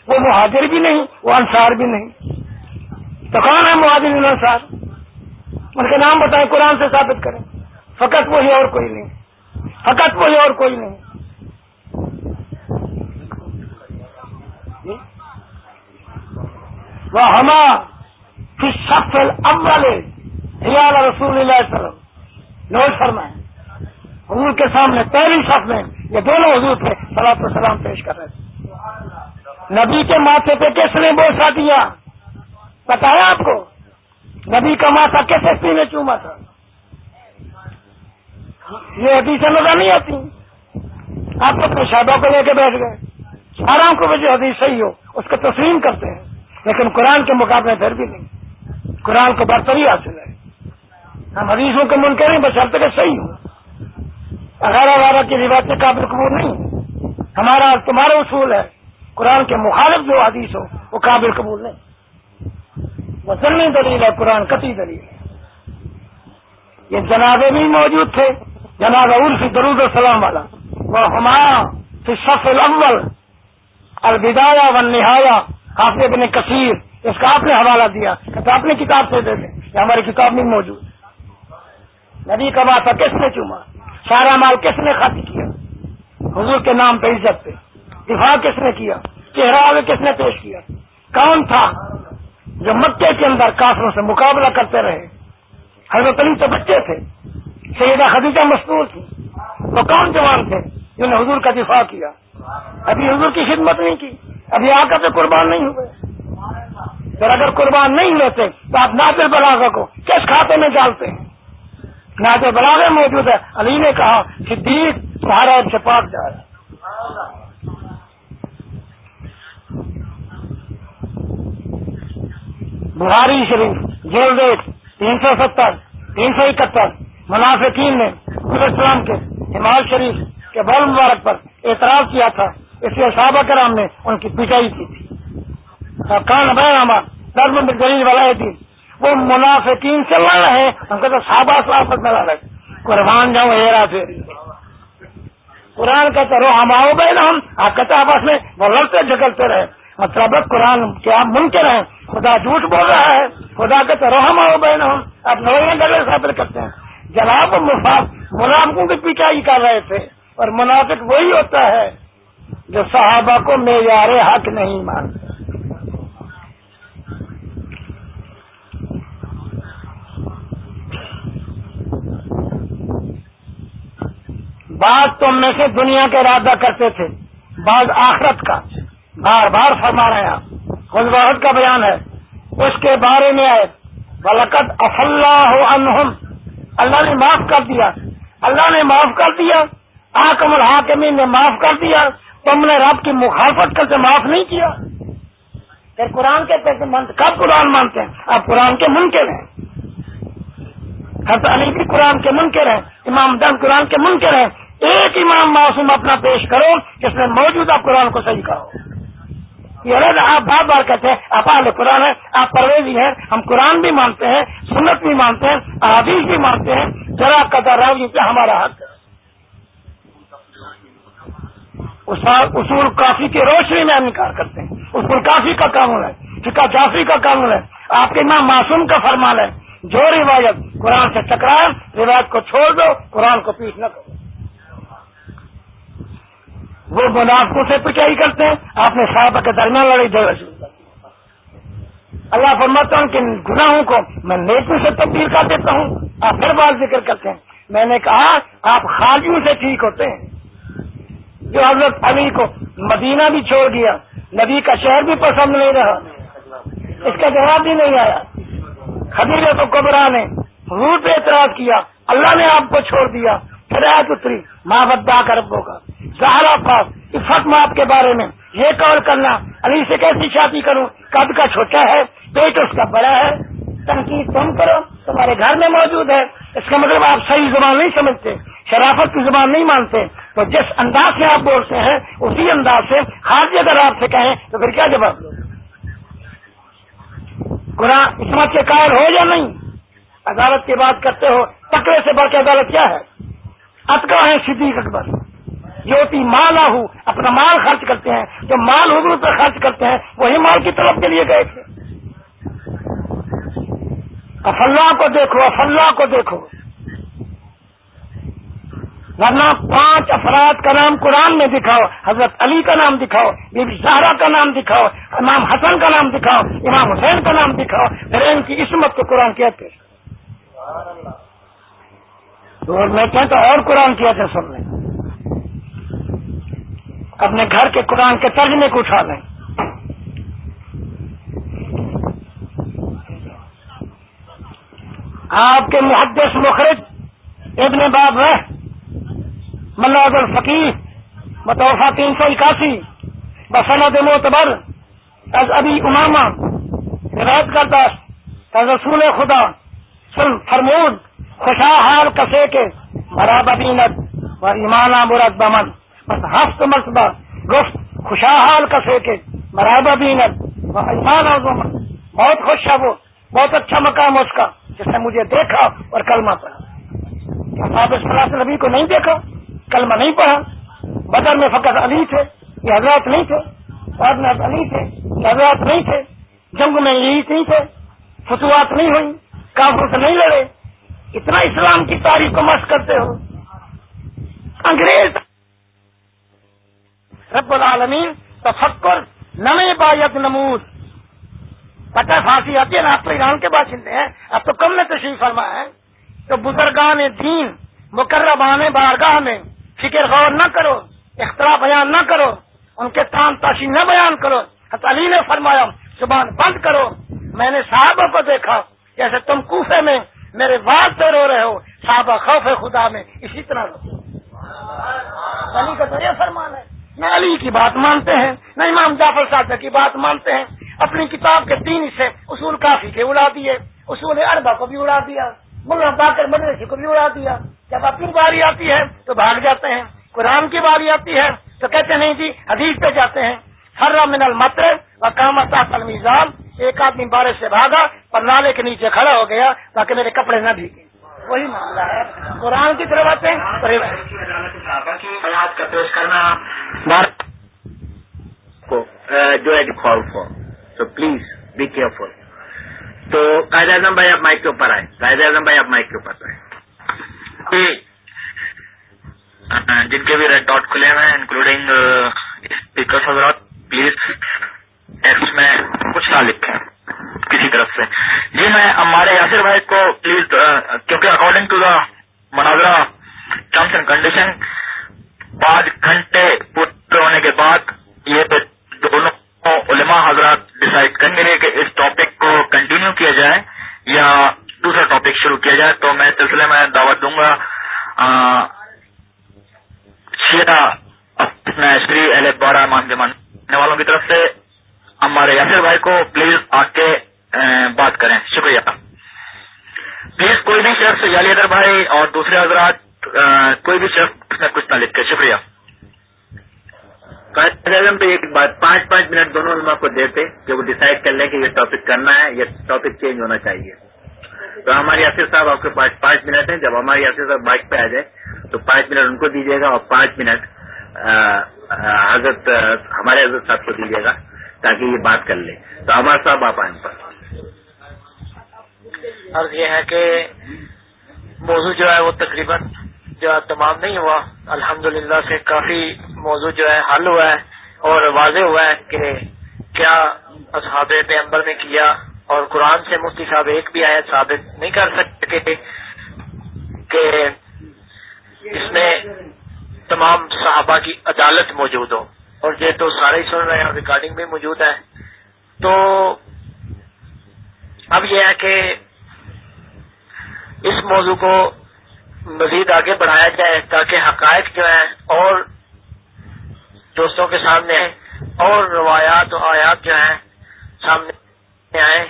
وہ مہاجر بھی نہیں، وہ انصار بھی نہیں۔ تو کون ہے مہاجر انصار؟ ان کے نام بتائیں، قرآن سے ثابت کریں۔ فقط وہی اور کوئی نہیں۔ فقط وہی اور کوئی نہیں۔ وہ ہما سفل اول ریال رسول اللہ وسلم۔ نوٹ فرمائیں۔ حضور کے سامنے پہلی صف میں یہ دونوں حضور تھے سلاد سلام پیش کر رہے تھے۔ نبی کے ماتھے پہ کس نے بوسا دیا؟ بتایا آپ کو؟ نبی کا ماتھا کیسے پینے چوما تھا؟ یہ حدیث نظر نہیں آتی آپ اپنے شادوں کو لے کے بیٹھ گئے۔ آرام کو جو حدیث صحیح ہو، اس کو تسلیم کرتے ہیں۔ لیکن قرآن کے مقابلے پھر بھی نہیں۔ قرآن کو برتری حاصل ہے ہم حدیثوں کے ملک نہیں بچاتے کہ صحیح ہو۔ اگارہ بارہ کی روایت کے قابل قبول نہیں۔ ہمارا، تمہارا اصول ہے۔ قرآن کے مخالف جو حدیث ہو، وہ قابل قبول نہیں۔ مسلم دلیل ہے قرآن کتی دلیل. ہے یہ جنابے بھی موجود تھے، جناب عرف درود السلام والا. وہ ہمارا شف الاول الوداع و نہایا حافظ ابن کثیر، اس کا آپ نے حوالہ دیا کہ اپنی کتاب سے دے دیں کہ ہماری کتاب نہیں موجود نبی کا ماتا کس نے چوما؟ سارا مال کس نے خرچ کیا؟ حضور کے نام پہ عزت پہ۔ دفاع کس نے کیا؟ چہرہ آگے کس نے پیش کیا؟ کون تھا؟ جو مکے کے اندر کافروں سے مقابلہ کرتے رہے۔ حضرت علی تو بچے تھے، سیدہ خدیجہ مستور تھی۔ وہ کون جوان تھے جنہوں نے حضور کا دفاع کیا؟ ابھی حضور کی خدمت نہیں کی، ابھی آ کر قربان نہیں ہوئے۔ پھر اگر قربان نہیں ہوتے تو آپ نادر بلاغا کو کس کھاتے میں ڈالتے ہیں؟ نادر بلاغے موجود ہے۔ علی نے کہا، صدیق تمہارا سے پاک جا رہا بہاری شریف، جیل دیکھ تین سو ستر، تین سو اکہتر، منافقین نے اسلام کے ہمال شریف کے بول مبارک پر اعتراض کیا تھا۔ اس لیے صحابہ کرام نے ان کی پٹائی کی۔ تھی کان بہن درم گریز والا تھی وہ منافقین سے لڑ رہے ہم کہتے صحابہ صاحب میں لڑ رہے قربان جاؤں ہیرا پھر قرآن کہتے رو ہم آؤ بہن ہم آپ کہتے آپس میں وہ لڑتے جھگڑتے رہے۔ مطلب قرآن کیا ممکن ہے؟ خدا جھوٹ بول رہا ہے۔ خدا کہتے رو ہم آؤ بہن ہم آپ نوئے گلے کرتے ہیں۔ جناب مفاد منافقوں کی پٹائی کر رہے تھے۔ اور منافق وہی ہوتا ہے جو صحابہ کو معیار حق نہیں مانتے بعض تو میں سے دنیا کا ارادہ کرتے تھے، بعض آخرت کا۔ بار بار فرما رہے ہیں خود واحد کا بیان ہے۔ اس کے بارے میں آئے۔ بلکت افلاح عنہم اللہ نے معاف کر دیا۔ اللہ نے معاف کر دیا۔ آکم الحاکمین نے معاف کر دیا۔ تم نے رب کی مخالفت کر کے معاف نہیں کیا۔ پھر قرآن کے کب قرآن مانتے ہیں؟ آپ قرآن کے منکر ہیں۔ حضرت علی بھی قرآن کے منکر ہیں۔ امام دن قرآن کے منکر ہیں۔ ایک امام معصوم اپنا پیش کرو، جس نے موجودہ قرآن کو صحیح کہو یہ آپ بار بار کہتے ہیں، آپ آل قرآن ہے آپ پرویزی ہیں، ہم قرآن بھی مانتے ہیں، سنت بھی مانتے ہیں آدیش بھی مانتے ہیں ذرا قدر راوی پہ ہمارا حق اصول کافی کی روشنی میں ہم نکال کرتے ہیں۔ اصول کافی کا قانون ہے فکا جعفری کا قانون ہے۔ آپ کے امام معصوم کا فرمان ہے، جو روایت قرآن سے ٹکرائے روایت کو چھوڑ دو، قرآن کو پیش نہ کرو۔ وہ منافقوں سے پچائی کرتے ہیں۔ آپ نے صاحب کے درمیان لڑائی جگہ شروع کر اللہ فرماتا ہوں کہ گناہوں کو میں نیکوں سے تبدیل کر دیتا ہوں۔ آپ پھر بات ذکر کرتے ہیں۔ میں نے کہا، آپ خاجیوں سے ٹھیک ہوتے ہیں۔ جو حضرت علی کو مدینہ بھی چھوڑ دیا نبی کا شہر بھی پسند نہیں رہا۔ اس کا جواب بھی نہیں آیا۔ خدیج تو قبرا نے روح پہ اعتراض کیا۔ اللہ نے آپ کو چھوڑ دیا۔ پھر اتری۔ ماں بدا کر کا زہرا پاس عفت ماپ کے بارے میں یہ کال کرنا علی سے کیسی شادی کروں؟ قد کا چھوٹا ہے؟ پیٹ اس کا بڑا ہے؟ تنقید تم کرو، تمہارے گھر میں موجود ہے۔ اس کا مطلب آپ صحیح زبان نہیں سمجھتے، شرافت کی زبان نہیں مانتے۔ تو جس انداز سے آپ بولتے ہیں، اسی انداز سے خاص اگر آپ سے کہیں، تو پھر کیا جواب دو؟ قرآن عصمت کے قائل ہو یا نہیں؟ عدالت کی بات کرتے ہو تکڑے سے بڑھ کے عدالت کیا ہے؟ اتکا ہے صدیق اکبر۔ جوتی مالا ہوں اپنا مال خرچ کرتے ہیں۔ جو مال حضور پر خرچ کرتے ہیں، وہی مال کی طرف کے لیے گئے تھے۔ افلا کو دیکھو افلا کو دیکھو۔ ورنہ پانچ افراد کا نام قرآن میں دکھاؤ، حضرت علی کا نام دکھاؤ، بی بی زہرا کا نام دکھاؤ، امام حسن کا نام دکھاؤ، امام حسین کا نام دکھاؤ۔ پھر ان کی عصمت کو قرآن کہتے میں کہتا اور قرآن کیا تھا سن لیں اپنے گھر کے قرآن کے ترجمے کو اٹھا لیں۔ آپ کے محدث مخرج ابن باب ہے ملاد الفقیر متوفا تین سو اکاسی بسنت معتبر، از ابھی اماما روایت کرتا رسول خدا، سن فرمود خوشا حال کسے کے برابر و ایمانہ مرد بمن۔ ہفت مرتبہ گفت، خوشحال کا سیکے برابر بھی بہت خوش ہے وہ، بہت اچھا مقام ہے اس کا، جس نے مجھے دیکھا اور کلمہ پڑھا۔ صاحب صلاح نبی کو نہیں دیکھا، کلمہ نہیں پڑھا۔ بدر میں فقط علی تھے یہ حضرات نہیں تھے، بعد میں علی تھے یہ حضرات نہیں تھے۔ جنگ میں یہی نہیں تھے فتوات نہیں ہوئی کافر سے نہیں لڑے۔ اتنا اسلام کی تاریخ کو مشق کرتے ہو۔ انگریز رب العالمین، تفکر نمے باید نمود. پتہ پھانسی آتی ہے نا، آپ تو ایران کے باشندے ہیں، اب تو کم میں تشریف فرما ہے تو بزرگان دین، مقربان بارگاہ میں فکر غور نہ کرو اختراع بیان نہ کرو، ان کے تان تاشی نہ بیان کرو۔ علی نے فرمایا، زبان بند کرو۔ میں نے صحابہ کو دیکھا، جیسے تم کوفے میں میرے بات پہ رو رہے ہو، صحابہ خوف خدا میں، اسی طرح رو علی کا تو یہ فرمان ہے۔ نہ علی کی بات مانتے ہیں، نہ امام جعفر صاحب کی بات مانتے ہیں۔ اپنی کتاب کے تین حصے اصول کافی کے اڑا دیے، اصول اربا کو بھی اڑا دیا ملا باقر مدرسی کو بھی اڑا دیا۔ جب اپنی باری آتی ہے تو بھاگ جاتے ہیں، قرآن کی باری آتی ہے تو کہتے نہیں جی حدیث پہ جاتے ہیں۔ ہر من المتر و کامت المیزان، ایک آدمی بارش سے بھاگا پر نالے کے نیچے کھڑا ہو گیا تاکہ میرے کپڑے نہ بھیگے وہی معاملہ ہے۔ قرآن کی طرف آتے ہیں کا پیش کرنا۔ جو ہے call for so please be careful تو قائد اعظم بھائی آپ مائک کے اوپر آئے۔ قائد اعظم بھائی آپ مائک کے اوپر آئے۔ جن کے بھی ریڈ ڈاٹ کھلے ہوئے ہیں انکلوڈنگ اسپیکر حضرات پلیز ٹیکسٹ میں کچھ نہ لکھیں۔ کسی طرف سے۔ جی میں ہمارے یاسر بھائی کو پلیز کیونکہ اکارڈنگ ٹو دا مناظرہ ٹرمس اینڈ کنڈیشن پانچ گھنٹے پورے ہونے کے بعد یہ دونوں علماء حضرات ڈسائڈ کریں گے کہ اس ٹاپک کو کنٹینیو کیا جائے یا دوسرا ٹاپک شروع کیا جائے۔ تو میں سلسلے میں دعوت دوں گا۔ شیرا شری اہل بارہ مان کے ماننے والوں کی طرف سے۔ ہمارے یاسر بھائی کو پلیز آ کے بات کریں۔ شکریہ۔ پلیز کوئی بھی شخص یالی ادر بھائی اور دوسرے حضرات کوئی بھی شخص کچھ نہ لکھ کے شکریہ پہ ایک بات، پانچ پانچ منٹ دونوں علماء کو دیتے کہ وہ ڈسائڈ کر لیں کہ یہ ٹاپک کرنا ہے یا ٹاپک چینج ہونا چاہیے۔ تو ہمارے یاسر صاحب آپ کے پاس پانچ منٹ ہیں۔ جب ہمارے یاسر صاحب بائک پہ آ جائے تو پانچ منٹ ان کو دیجیے گا اور پانچ منٹ حضرت ہمارے حضرت صاحب کو دیجیے گا۔ تاکہ یہ بات کر لیں تو ہمارے صاحب، آپ آئیں۔ پر عرض یہ ہے کہ موضوع جو ہے وہ تقریباً جو ہے تمام نہیں ہوا۔ الحمدللہ سے کافی موضوع جو ہے حل ہوا ہے اور واضح ہوا ہے کہ کیا اصحاب پیمبر نے کیا اور قرآن سے مفتی صاحب ایک بھی آیت ثابت نہیں کر سکتے کہ اس میں تمام صحابہ کی عدالت موجود ہو۔ اور یہ تو سارے ہی سن رہے ہیں اور ریکارڈنگ بھی موجود ہے۔ تو اب یہ ہے کہ اس موضوع کو مزید آگے بڑھایا جائے تاکہ حقائق جو ہیں اور دوستوں کے سامنے اور روایات و آیات جو ہیں سامنے آئے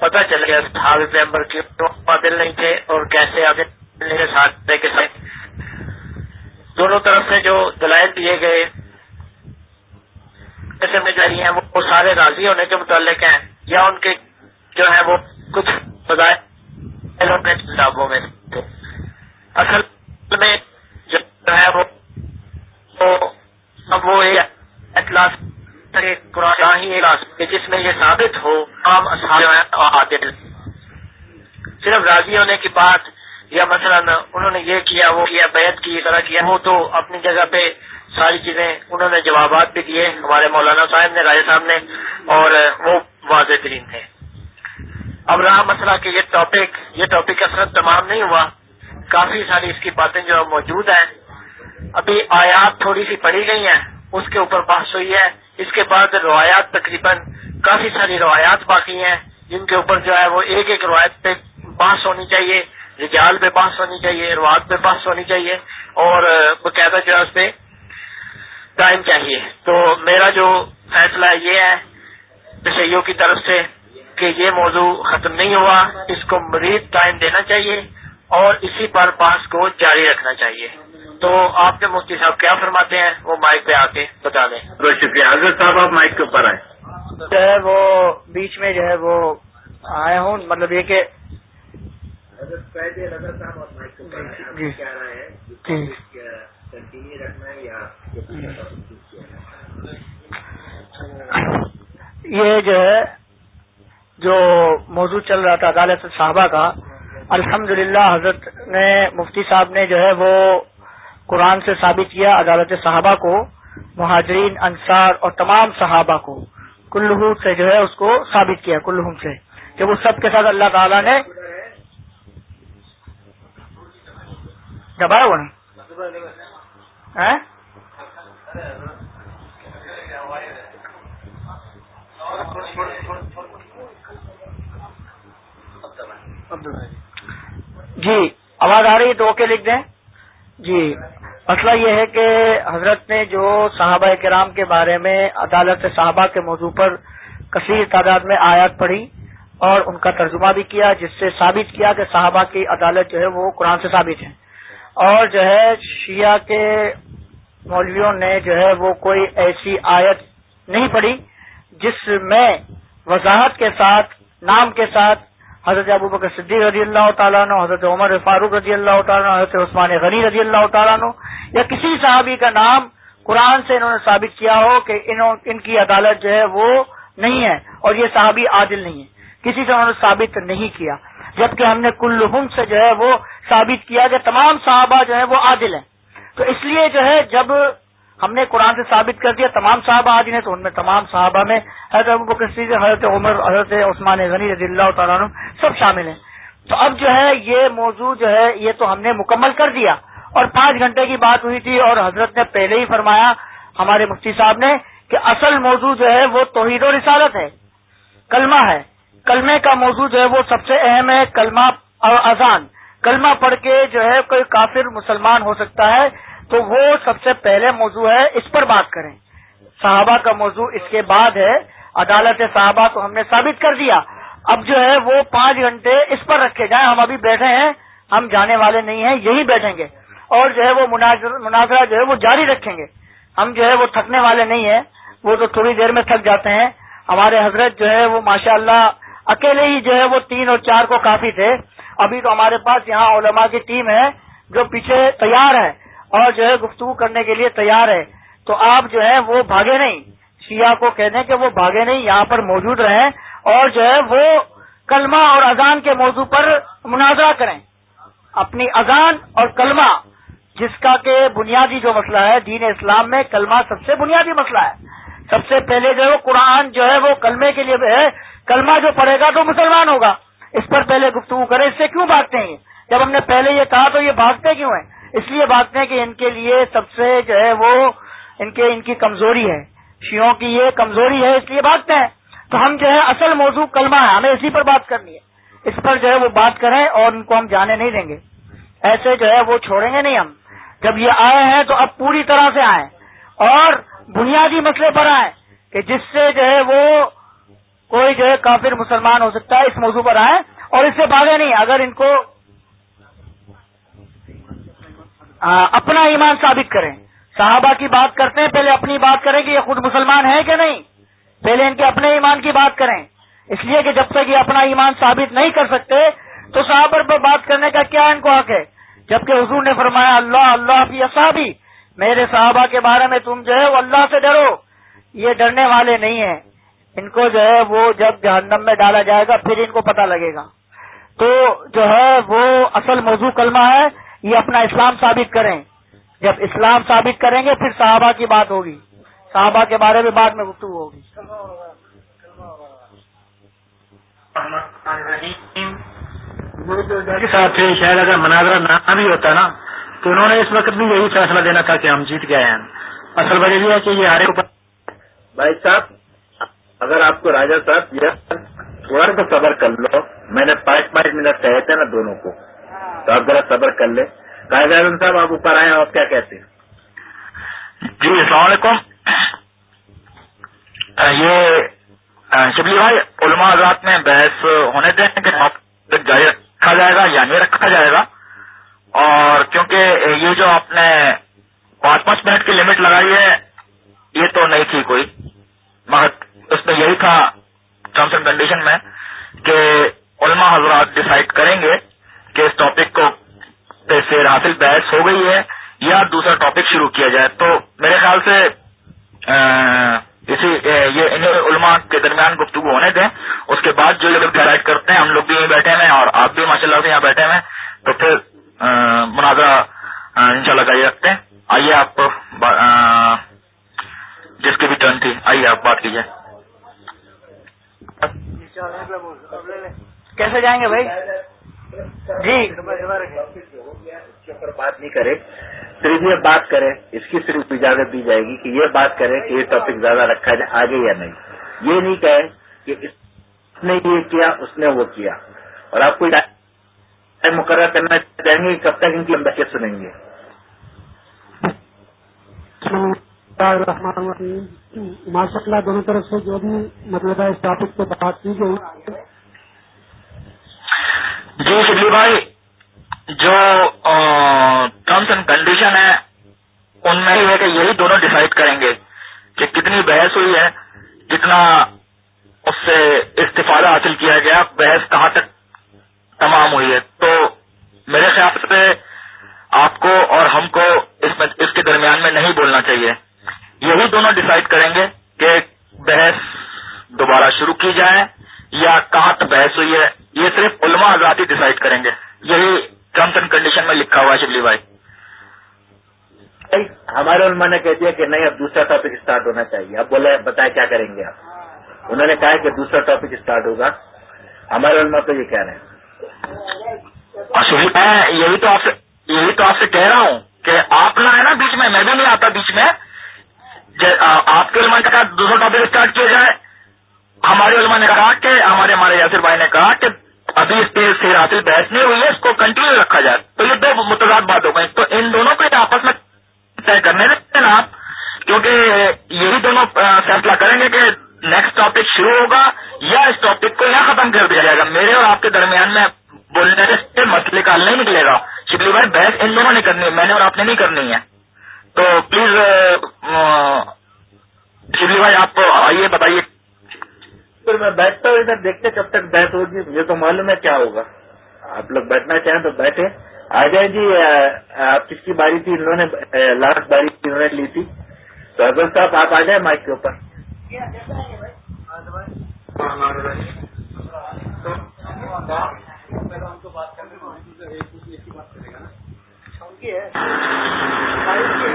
پتہ چل گیا صحابی پیمبر کی قابل نہیں تھے اور کیسے آگے کے ساتھ۔ دونوں طرف سے جو دلائل دیے گئے میں جو ہیں، وہ سارے راضی ہونے کے متعلق ہیں، یا ان کے جو ہے وہ کچھ کتابوں میں اصل میں جو ہے وہ اب وہ اخلاص قرآن ہی جس میں یہ ثابت ہو، عام آتے صرف راضی ہونے کی بات، یا مثلا انہوں نے یہ کیا، وہ کیا، بیعت کی طرح کیا، وہ تو اپنی جگہ پہ ساری چیزیں انہوں نے جوابات بھی دیے، ہمارے مولانا صاحب نے راجا صاحب نے، اور وہ واضح ترین تھے اب رہا مسئلہ کہ یہ ٹاپک یہ ٹاپک اثر تمام نہیں ہوا۔ کافی ساری اس کی باتیں جو موجود ہیں۔ ابھی آیات تھوڑی سی پڑھی گئی ہیں، اس کے اوپر بحث ہوئی ہے۔ اس کے بعد روایات تقریباً کافی ساری روایات باقی ہیں۔ جن کے اوپر جو ہے وہ ایک ایک روایت پہ بحث ہونی چاہیے، رجال پہ بحث ہونی چاہیے، روایت پہ بحث ہونی چاہیے، اور باقاعدہ جو ہے اس پہ ٹائم چاہیے۔ تو میرا جو فیصلہ یہ ہے تشیعوں کی طرف سے کہ یہ موضوع ختم نہیں ہوا اس کو مزید ٹائم دینا چاہیے اور اسی پر پاس کو جاری رکھنا چاہیے۔ تو آپ کے مفتی صاحب کیا فرماتے ہیں؟ وہ مائک پہ آ کے بتا دیں۔ بہت شکریہ۔ حضرت صاحب آپ مائک کے اوپر آئے جو ہے وہ بیچ میں جو ہے وہ آئے ہوں مطلب یہ کہ یہ جو ہے، جو موضوع چل رہا تھا عدالت صحابہ کا الحمد حضرت نے، مفتی صاحب نے جو ہے وہ قرآن سے ثابت کیا عدالت صحابہ کو، مہاجرین، انصار اور تمام صحابہ کو کلو سے جو ہے اس کو ثابت کیا کلہم سے، کہ وہ سب کے ساتھ اللہ تعالیٰ نے دبایا ہوا نا جی آواز آ رہی ہے تو اوکے لکھ دیں۔ جی مسئلہ یہ ہے کہ حضرت نے جو صحابہ کرام کے بارے میں عدالت صحابہ کے موضوع پر کثیر تعداد میں آیات پڑھی اور ان کا ترجمہ بھی کیا، جس سے ثابت کیا کہ صحابہ کی عدالت جو ہے وہ قرآن سے ثابت ہے۔ اور جو ہے شیعہ کے مولویوں نے جو ہے وہ کوئی ایسی آیت نہیں پڑھی جس میں وضاحت کے ساتھ، نام کے ساتھ حضرت ابو بکر صدیق رضی اللہ تعالیٰ عنہ، حضرت عمر فاروق رضی اللہ تعالیٰ عنہ، حضرت عثمان غنی رضی اللہ تعالیٰ عنہ یا کسی صحابی کا نام قرآن سے انہوں نے ثابت کیا ہو کہ ان کی عدالت جو ہے وہ نہیں ہے اور یہ صحابی عادل نہیں ہے کسی سے انہوں نے ثابت نہیں کیا۔ جبکہ ہم نے کل سے جو ہے وہ ثابت کیا کہ تمام صحابہ جو ہے وہ عادل ہیں۔ تو اس لیے جو ہے جب ہم نے قرآن سے ثابت کر دیا، تمام صحابہ عادل ہیں تو ان میں تمام صحابہ میں حضرت بکر حضرت عمر، حضرت عثمان غنی رضی اللہ تعالیٰ عنہ سب شامل ہیں۔ تو اب جو ہے یہ موضوع جو ہے، یہ تو ہم نے مکمل کر دیا۔ اور پانچ گھنٹے کی بات ہوئی تھی اور حضرت نے پہلے ہی فرمایا، ہمارے مفتی صاحب نے، کہ اصل موضوع جو ہے وہ توحید و رسالت ہے، کلمہ ہے۔ کلمے کا موضوع جو ہے وہ سب سے اہم ہے، کلمہ اور اذان۔ کلمہ پڑھ کے جو ہے کوئی کافر مسلمان ہو سکتا ہے تو وہ سب سے پہلے موضوع ہے، اس پر بات کریں۔ صحابہ کا موضوع اس کے بعد ہے۔ عدالت صحابہ تو ہم نے ثابت کر دیا۔ اب جو ہے وہ پانچ گھنٹے اس پر رکھے جائیں۔ ہم ابھی بیٹھے ہیں، ہم جانے والے نہیں ہیں، یہی بیٹھیں گے۔ اور جو ہے وہ مناظرہ جو ہے وہ جاری رکھیں گے۔ ہم جو ہے وہ تھکنے والے نہیں ہیں، وہ تو تھوڑی دیر میں تھک جاتے ہیں۔ ہمارے حضرت جو ہے وہ ماشاء اللہ اکیلے ہی جو ہے وہ تین اور چار کو کافی تھے۔ ابھی تو ہمارے پاس یہاں علماء کی ٹیم ہے جو پیچھے تیار ہے۔ اور جو ہے گفتگو کرنے کے لیے تیار ہے۔ تو آپ جو ہے وہ بھاگے نہیں۔ شیعہ کو کہہ دیں کہ وہ بھاگے نہیں، یہاں پر موجود رہیں اور جو ہے وہ کلمہ اور اذان کے موضوع پر مناظرہ کریں۔ اپنی اذان اور کلمہ، جس کا کہ بنیادی جو مسئلہ ہے، دین اسلام میں کلمہ سب سے بنیادی مسئلہ ہے۔ سب سے پہلے جو ہے وہ قرآن جو ہے وہ کلمے کے لیے ہے۔ کلمہ جو پڑھے گا تو مسلمان ہوگا۔ اس پر پہلے گفتگو کریں، اس سے کیوں بھاگتے ہیں؟ جب ہم نے پہلے یہ کہا تو یہ بھاگتے کیوں ہیں؟ اس لیے بھاگتے ہیں کہ ان کے لیے سب سے جو ہے وہ ان کے ان کی کمزوری ہے۔ شیوں کی یہ کمزوری ہے، اس لیے بھاگتے ہیں۔ تو ہم جو ہے اصل موضوع کلمہ ہے، ہمیں اسی پر بات کرنی ہے۔ اس پر جو ہے وہ بات کریں اور ان کو ہم جانے نہیں دیں گے۔ ایسے جو ہے وہ چھوڑیں گے نہیں ہم۔ جب یہ آئے ہیں تو اب پوری طرح سے آئیں اور بنیادی مسئلے پر آئیں کہ جس سے جو ہے وہ کوئی جو ہے کافر مسلمان ہو سکتا ہے، اس موضوع پر آئے اور اس سے بھاگے نہیں۔ اگر ان کو اپنا ایمان ثابت کریں۔ صحابہ کی بات کرتے ہیں، پہلے اپنی بات کریں کہ یہ خود مسلمان ہے کہ نہیں؟ پہلے ان کے اپنے ایمان کی بات کریں۔ اس لیے کہ جب تک یہ اپنا ایمان ثابت نہیں کر سکتے، تو صحابہ پر بات کرنے کا کیا ان کو حق ہے؟ جبکہ حضور نے فرمایا، اللہ اللہ کی اصابی میرے صحابہ کے بارے میں تم جو ہے وہ اللہ سے ڈرو۔ یہ ڈرنے والے نہیں ہیں۔ ان کو جو ہے وہ جب جہنم میں ڈالا جائے گا، پھر ان کو پتا لگے گا۔ تو جو ہے وہ اصل موضوع کلمہ ہے۔ یہ اپنا اسلام ثابت کریں۔ جب اسلام ثابت کریں گے پھر صحابہ کی بات ہوگی۔ صحابہ کے بارے میں بعد میں گفتگو ہوگی۔ ساتھ شاید اگر مناظرہ نہ بھی ہوتا نا تو انہوں نے اس وقت بھی یہی فیصلہ دینا تھا کہ ہم جیت گئے ہیں۔ اصل وجہ یہ ہے کہ یہ ہارے بھائی صاحب اگر آپ کو راجا صاحب یہ تھوڑا تو صبر کر لو میں نے پانچ پانچ منٹ کہے تھے نا دونوں کو۔ تو آپ ذرا صبر کر لیں۔ قائد اعظم صاحب، آپ اوپر آئے آپ کیا کہتے ہیں؟ جی السلام علیکم۔ یہ شبلی بھائی، علماء حضرات میں بحث ہونے دیں کہ جاری رکھا جائے گا یا نہیں رکھا جائے گا۔ اور کیونکہ یہ جو آپ نے پانچ پانچ منٹ کی لمٹ لگائی ہے، یہ تو نہیں تھی کوئی۔ مگر اس میں یہی تھا ٹرمس اینڈ کنڈیشن میں کہ علماء حضرات ڈسائڈ کریں گے کہ اس ٹاپک کو سے حاصل بحث ہو گئی ہے یا دوسرا ٹاپک شروع کیا جائے۔ تو میرے خیال سے اسی یہ علماء کے درمیان گفتگو ہونے دیں۔ اس کے بعد جو لوگ ڈیسائڈ کرتے ہیں، ہم لوگ بھی یہیں بیٹھے ہوئے اور آپ بھی ماشاء اللہ سے یہاں بیٹھے ہوئے تو پھر مناظرہ ان شاء اللہ جاری رکھتے ہیں۔ آئیے آپ جس کی بھی ٹرن تھی، آئیے آپ بات کیجیے۔ کیسے جائیں گے بھائی؟ جی۔ اس کے اوپر بات نہیں کرے صرف یہ بات کرے اس کی صرف اجازت دی جائے گی کہ یہ بات کرے کہ یہ ٹاپک زیادہ رکھا جائے آگے یا نہیں۔ یہ نہیں کہے کہ اس نے یہ کیا اس نے وہ کیا۔ اور آپ کو مقرر کرنا چاہیں گے کب تک ان کی ہم سنیں گے۔ ماشاء اللہ دونوں طرف سے جو بھی مطلب اس ٹاپک پہ بات کی گئی۔ جی شبلی بھائی جو ٹرمس اینڈ کنڈیشن ہے ان میں ہے کہ یہی دونوں ڈسائڈ کریں گے کہ کتنی بحث ہوئی ہے، جتنا اس سے استفادہ حاصل کیا گیا، بحث کہاں تک تمام ہوئی ہے۔ تو میرے خیال سے آپ کو اور ہم کو اس میں، اس کے درمیان میں نہیں بولنا چاہیے۔ یہی دونوں ڈسائڈ کریں گے کہ بحث دوبارہ شروع کی جائے یا کہاں تک بحث ہوئی ہے یہ صرف علماء آزادی ڈسائڈ کریں گے۔ یہی ٹرمس اینڈ کنڈیشن میں لکھا ہوا ہے شبلی بھائی۔ ہمارے علماء نے کہہ دیا کہ نہیں اب دوسرا ٹاپک اسٹارٹ ہونا چاہیے۔ اب بولے بتائے کیا کریں گے آپ؟ انہوں نے کہا کہ دوسرا ٹاپک اسٹارٹ ہوگا۔ ہمارے علماء تو یہ کہہ رہے ہیں۔ میں یہی تو آپ سے یہی تو آپ سے کہہ رہا ہوں کہ آپ نہ ہے نا بیچ میں میں بھی نہیں آتا بیچ میں۔ آپ کے علماء نے کہا دوسرا ٹاپک اسٹارٹ کیا جائے۔ ہمارے علماء نے کہا کہ ہمارے ہمارے یاسر بھائی نے کہا کہ ابھی اس پہ سے حاصل بحث نہیں ہوئی ہے اس کو کنٹینیو رکھا جائے۔ تو یہ دو متضاد بات ہو گئی تو ان دونوں کو آپس میں طے کرنے دیتے نا آپ کیونکہ یہی دونوں فیصلہ کریں گے کہ نیکسٹ ٹاپک شروع ہوگا یا اس ٹاپک کو یہاں ختم کر دیا جائے گا۔ میرے اور آپ کے درمیان میں بولنے سے مسئلے کا حل نہیں نکلے گا۔ شکلی بھائی، بحث ان دونوں نے کرنی ہے۔ میں نے اور آپ نے نہیں کرنی ہے۔ تو پلیز شکلی بھائی، آپ آئیے، بتائیے پھر میں بیٹھتا ہوں ادھر دیکھتے کب تک بحث ہوگی۔ مجھے تو معلوم ہے کیا ہوگا۔ آپ لوگ بیٹھنا چاہیں تو بیٹھے آ جائیں جی آپ کس کی باری تھی؟ انہوں نے لاسٹ باری انہوں نے لی تھی۔ تو افضل صاحب آپ آ جائیں مائک کے اوپر۔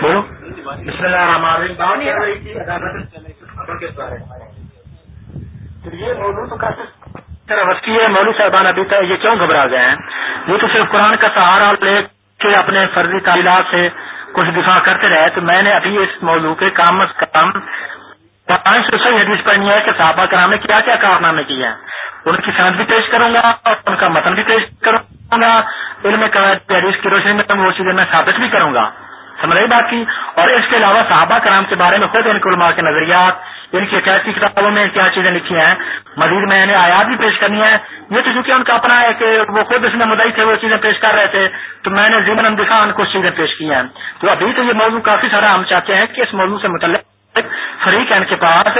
بولو۔ بسم اللہ الرحمن یہ موضوع تو کافی طرح ہے، مولوی صاحبان، ابھی تک یہ کیوں گھبرا گئے ہیں؟ یہ تو صرف قرآن کا سہارا لے کے اپنے فرضی تعلیمات سے کچھ دفاع کرتے رہے، تو میں نے ابھی اس موضوع کے کم از کم پانچ سو صحیح حدیث پر نہیں ہے کہ صحابہ کرام نے کیا کیا کارنامے کیے ہیں۔ ان کی صنعت بھی پیش کروں گا اور ان کا متن بھی پیش کروں گا۔ علم حدیث کی روشنی میں وہ چیزیں میں ثابت بھی کروں گا۔ سمجھ رہی بات کی اور اس کے علاوہ صحابہ کرام کے بارے میں خود ان علماء کے نظریات، ان کی عقائد کی کتابوں میں کیا چیزیں لکھی ہیں، مزید میں انہیں آیات بھی پیش کرنی ہے یہ تو چونکہ ان کا اپنا ہے کہ وہ خود اس میں مدعی تھے، وہ چیزیں پیش کر رہے تھے، تو میں نے ضمن اندخا ان کچھ چیزیں پیش کی ہیں۔ تو ابھی تو یہ موضوع کافی سارا ہم چاہتے ہیں کہ اس موضوع سے متعلق فریق ان کے پاس۔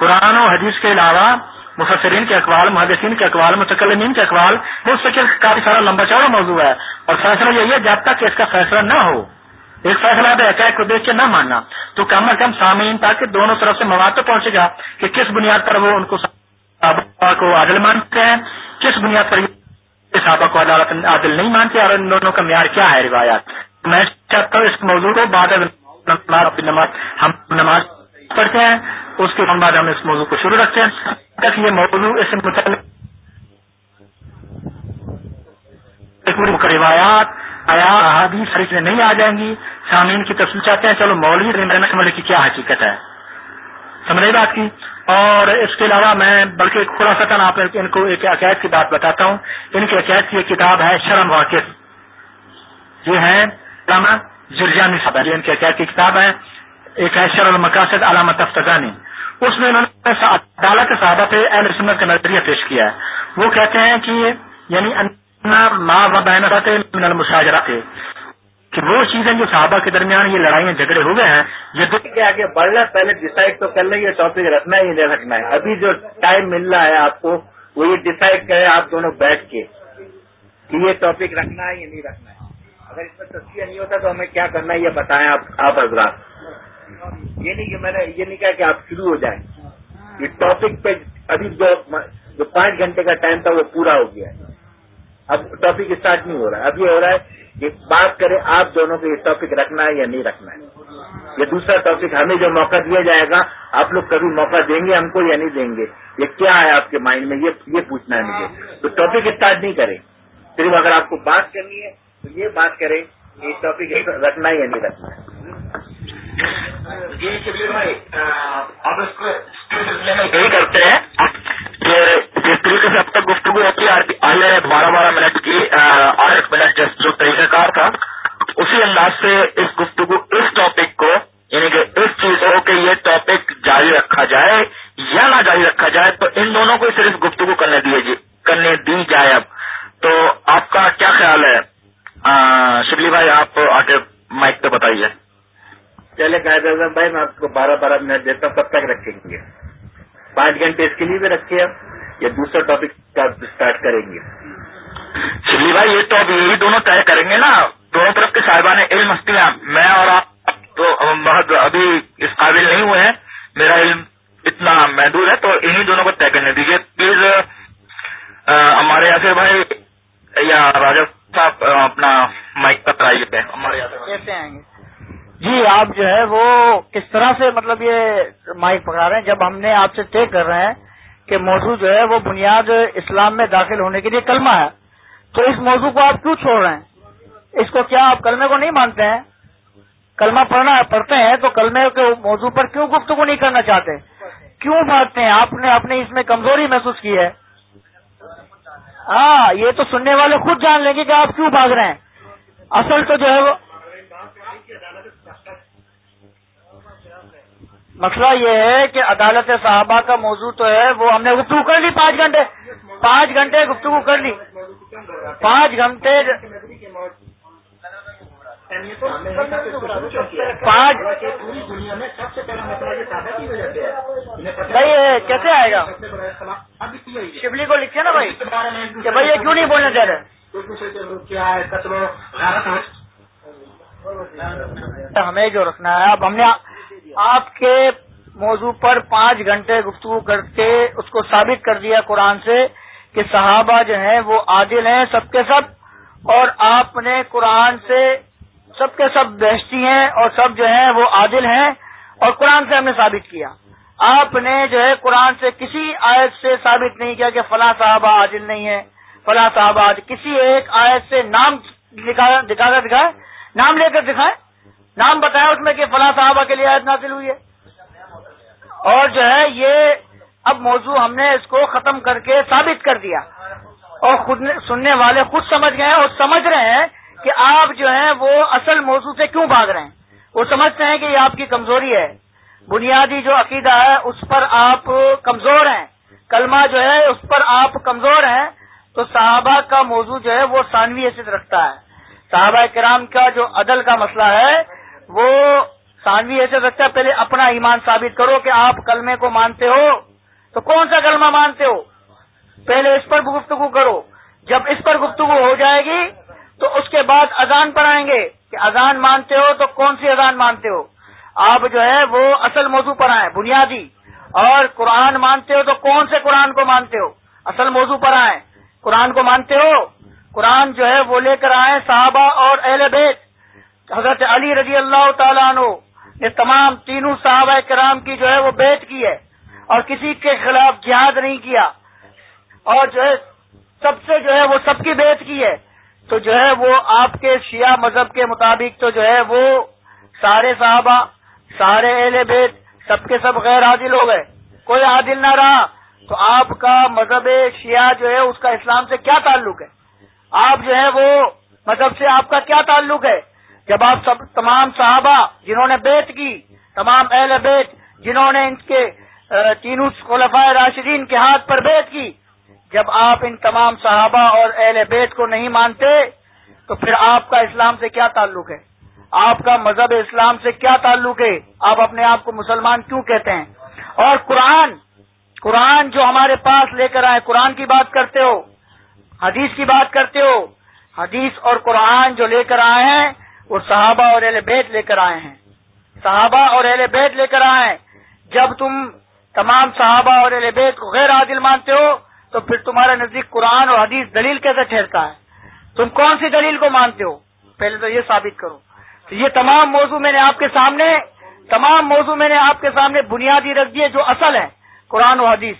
قرآن و حدیث کے علاوہ مفسرین کے اقوال، محدثین کے اقوال، متکلمین کے اقوال وہ اس سے کافی سارا لمبا چوڑا موضوع ہے۔ اور فیصلہ یہی ہے جب تک اس کا فیصلہ نہ ہو۔ ایک فیصلہ عقائد کو دیکھ کے نہ ماننا۔ تو کم از کم سامعین تاکہ دونوں طرف سے مواد تو پہنچے گا کہ کس بنیاد پر وہ ان کو کو عادل مانتے ہیں، کس بنیاد پر صحابہ کو عدالت عادل نہیں مانتے اور ان دونوں کا معیار کیا ہے روایات۔ میں چاہتا ہوں اس موضوع کو بعد نماز ہم نماز پڑھتے ہیں، اس کے بعد ہم اس موضوع کو شروع رکھتے ہیں۔ تک یہ موضوع اس متعلق روایات آیا احادیث شریف میں نہیں آ جائیں گی؟ سامعین کی تفصیل چاہتے ہیں، چلو مولوی سمجھ کی کیا حقیقت ہے؟ سمجھ بات کی؟ اور اس کے علاوہ میں بلکہ خلاصہ آپ ان کو ایک عقائد کی بات بتاتا ہوں۔ ان کی عقائد کی ایک کتاب ہے شرم واقف۔ یہ ہے علامہ جرجانی صاحب۔ یہ ان کی عقائد کی کتاب ہے۔ ایک ہے شر المقاصد علامت افتغانی اس میں انہوں نے عدالت صحابہ پہ اہل سنت کا نظریہ پیش کیا ہے۔ وہ کہتے ہیں کہ یعنی ماں و من المشاجرات کہ وہ چیزیں جو صحابہ کے درمیان یہ لڑائیاں جھگڑے ہو گئے ہیں، یہ دکھ کے آگے بڑھنا پہلے ڈسائڈ تو کر لیں یہ ٹاپک رکھنا ہے یا نہیں رکھنا ہے۔ ابھی جو ٹائم مل رہا ہے آپ کو، وہ یہ ڈسائڈ کرے آپ دونوں بیٹھ کے کہ یہ ٹاپک رکھنا ہے یا نہیں رکھنا ہے۔ اگر اس میں تصویر نہیں ہوتا تو ہمیں کیا کرنا ہے، یہ بتائیں آپ حضرات۔ یہ نہیں کہ میں نے یہ نہیں کہا کہ آپ شروع ہو جائیں۔ یہ ٹاپک پہ ابھی جو پانچ گھنٹے کا ٹائم تھا وہ پورا ہو گیا ہے۔ اب ٹاپک اسٹارٹ نہیں ہو رہا ہے۔ اب یہ ہو رہا ہے کہ بات کریں آپ دونوں کو یہ ٹاپک رکھنا ہے یا نہیں رکھنا ہے۔ یہ دوسرا ٹاپک ہمیں جو موقع دیا جائے گا آپ لوگ کبھی موقع دیں گے ہم کو یا نہیں دیں گے؟ یہ کیا ہے آپ کے مائنڈ میں؟ یہ پوچھنا ہے مجھے۔ تو ٹاپک اسٹارٹ نہیں کریں۔ صرف اگر آپ کو بات کرنی ہے تو یہ بات کریں یہ ٹاپک رکھنا ہے یا نہیں رکھنا ہے۔ اس کو یہی کرتے ہیں۔ کہ جس طریقے سے اب تک گفتگو ہوتی آئی ہے بارہ بارہ منٹ کی آٹھ منٹ جو طریقہ کار تھا، اسی انداز سے اس گفتگو، اس ٹاپک کو یعنی کہ اس چیز کو کہ یہ ٹاپک جاری رکھا جائے یا نہ جاری رکھا جائے، تو ان دونوں کو صرف گفتگو کرنے دیے جی- کرنے دی جائے اب۔ تو آپ کا کیا خیال ہے؟ شبلی بھائی، آپ آگے مائک پہ بتائیے۔ چلے، قائد اعظم بھائی، میں آپ کو بارہ بارہ منٹ دیتا ہوں کب تک رکھیں گے۔ پانچ گھنٹے اس کے لیے بھی رکھے اب یا دوسرا ٹاپک اسٹارٹ کریں گے؟ شبلی بھائی یہ تو اب یہی دونوں طے کریں گے نا۔ دونوں طرف کے صاحبان علم ہستی ہیں۔ میں اور آپ تو بہت ابھی اس قابل نہیں ہوئے ہیں۔ میرا علم اتنا محدود ہے تو انہی دونوں کو طے کرنے دیجیے پلیز ہمارے یاسر بھائی یا راجا صاحب اپنا مائک پر آئیے۔ ہمارے کیسے آئیں گے؟ جی آپ جو ہے وہ کس طرح سے مطلب یہ مائک پکڑا رہے ہیں؟ جب ہم نے آپ سے طے کر رہے ہیں کہ موضوع جو ہے وہ بنیاد اسلام میں داخل ہونے کے لیے کلمہ ہے۔ تو اس موضوع کو آپ کیوں چھوڑ رہے ہیں؟ اس کو کیا آپ کلمے کو نہیں مانتے ہیں؟ کلمہ پڑھنا پڑھتے ہیں تو کلمے کے موضوع پر کیوں گفتگو نہیں کرنا چاہتے؟ کیوں بھاگتے ہیں؟ آپ نے اپنے اس میں کمزوری محسوس کی ہے۔ ہاں یہ تو سننے والے خود جان لیں گے کہ آپ کیوں بھاگ رہے ہیں۔ اصل تو جو ہے وہ مسئلہ یہ ہے کہ عدالت صحابہ کا موضوع تو ہے، وہ ہم نے گفتگو کر لی پانچ گھنٹے۔ پانچ گھنٹے گفتگو کر لی۔ پانچ گھنٹے پانچ بھائی کیسے آئے گا؟ شبلی کو لکھے نا بھائی کہ بھائی، یہ کیوں نہیں بولنے دے رہے؟ ہمیں جو رکھنا ہے، اب ہم نے آپ کے موضوع پر پانچ گھنٹے گفتگو کر کے اس کو ثابت کر دیا قرآن سے کہ صحابہ جو ہیں وہ عادل ہیں، سب کے سب، اور آپ نے قرآن سے سب کے سب بیشتی ہیں اور سب جو ہیں وہ عادل ہیں، اور قرآن سے ہم نے ثابت کیا۔ آپ نے جو ہے قرآن سے کسی آیت سے ثابت نہیں کیا کہ فلاں صحابہ عادل نہیں ہے فلاں صحابہ عادل۔ کسی ایک آیت سے نام دکھا کر دکھائے، نام لے کر دکھائے نام بتایا اس میں کہ فلاں صحابہ کے لیے آیت نازل ہوئی ہے۔ اور جو ہے یہ اب موضوع ہم نے اس کو ختم کر کے ثابت کر دیا۔ اور خود سننے والے خود سمجھ گئے ہیں اور سمجھ رہے ہیں کہ آپ جو ہیں وہ اصل موضوع سے کیوں بھاگ رہے ہیں۔ وہ سمجھتے ہیں کہ یہ آپ کی کمزوری ہے۔ بنیادی جو عقیدہ ہے، اس پر آپ کمزور ہیں۔ کلمہ جو ہے، اس پر آپ کمزور ہیں۔ تو صحابہ کا موضوع جو ہے، وہ ثانوی حیثیت رکھتا ہے۔ صحابہ کرام کا جو عدل کا مسئلہ ہے وہ ثانوی ایسے رکھتا ہے پہلے اپنا ایمان ثابت کرو کہ آپ کلمے کو مانتے ہو تو کون سا کلمہ مانتے ہو؟ پہلے اس پر گفتگو کرو۔ جب اس پر گفتگو ہو جائے گی تو اس کے بعد اذان پر آئیں گے کہ اذان مانتے ہو تو کون سی اذان مانتے ہو؟ آپ جو ہے وہ اصل موضوع پر آئیں، بنیادی۔ اور قرآن مانتے ہو تو کون سے قرآن کو مانتے ہو؟ اصل موضوع پر آئیں۔ قرآن کو مانتے ہو؟ قرآن جو ہے وہ لے کر آئے صحابہ اور اہل بیت۔ حضرت علی رضی اللہ تعالیٰ عنہ نے تمام تینوں صحابہ کرام کی جو ہے وہ بیت کی ہے اور کسی کے خلاف جہاد نہیں کیا اور جو ہے سب سے جو ہے وہ سب کی بیت کی ہے تو جو ہے وہ آپ کے شیعہ مذہب کے مطابق تو جو ہے وہ سارے صحابہ، سارے اہل بیت، سب کے سب غیر عادل ہو گئے۔ کوئی عادل نہ رہا۔ تو آپ کا مذہب شیعہ جو ہے اس کا اسلام سے کیا تعلق ہے؟ آپ جو ہے وہ مذہب سے آپ کا کیا تعلق ہے؟ جب آپ سب تمام صحابہ جنہوں نے بیت کی، تمام اہل بیت جنہوں نے ان کے تینوں خلفۂ راشدین کے ہاتھ پر بیت کی، جب آپ ان تمام صحابہ اور اہل بیت کو نہیں مانتے، تو پھر آپ کا اسلام سے کیا تعلق ہے؟ آپ کا مذہب اسلام سے کیا تعلق ہے؟ آپ اپنے آپ کو مسلمان کیوں کہتے ہیں؟ اور قرآن قرآن جو ہمارے پاس لے کر آئے، قرآن کی بات کرتے ہو، حدیث کی بات کرتے ہو، حدیث اور قرآن جو لے کر آئے ہیں وہ صحابہ اور اہل بیت لے کر آئے ہیں۔ صحابہ اور اہل بیت لے کر آئے ہیں۔ جب تم تمام صحابہ اور اہل بیت کو غیر عادل مانتے ہو، تو پھر تمہارے نزدیک قرآن اور حدیث دلیل کیسے ٹھہرتا ہے؟ تم کون سی دلیل کو مانتے ہو؟ پہلے تو یہ ثابت کرو۔ تو یہ تمام موضوع میں نے آپ کے سامنے، تمام موضوع میں نے آپ کے سامنے بنیادی رکھ دیے جو اصل ہیں، قرآن و حدیث۔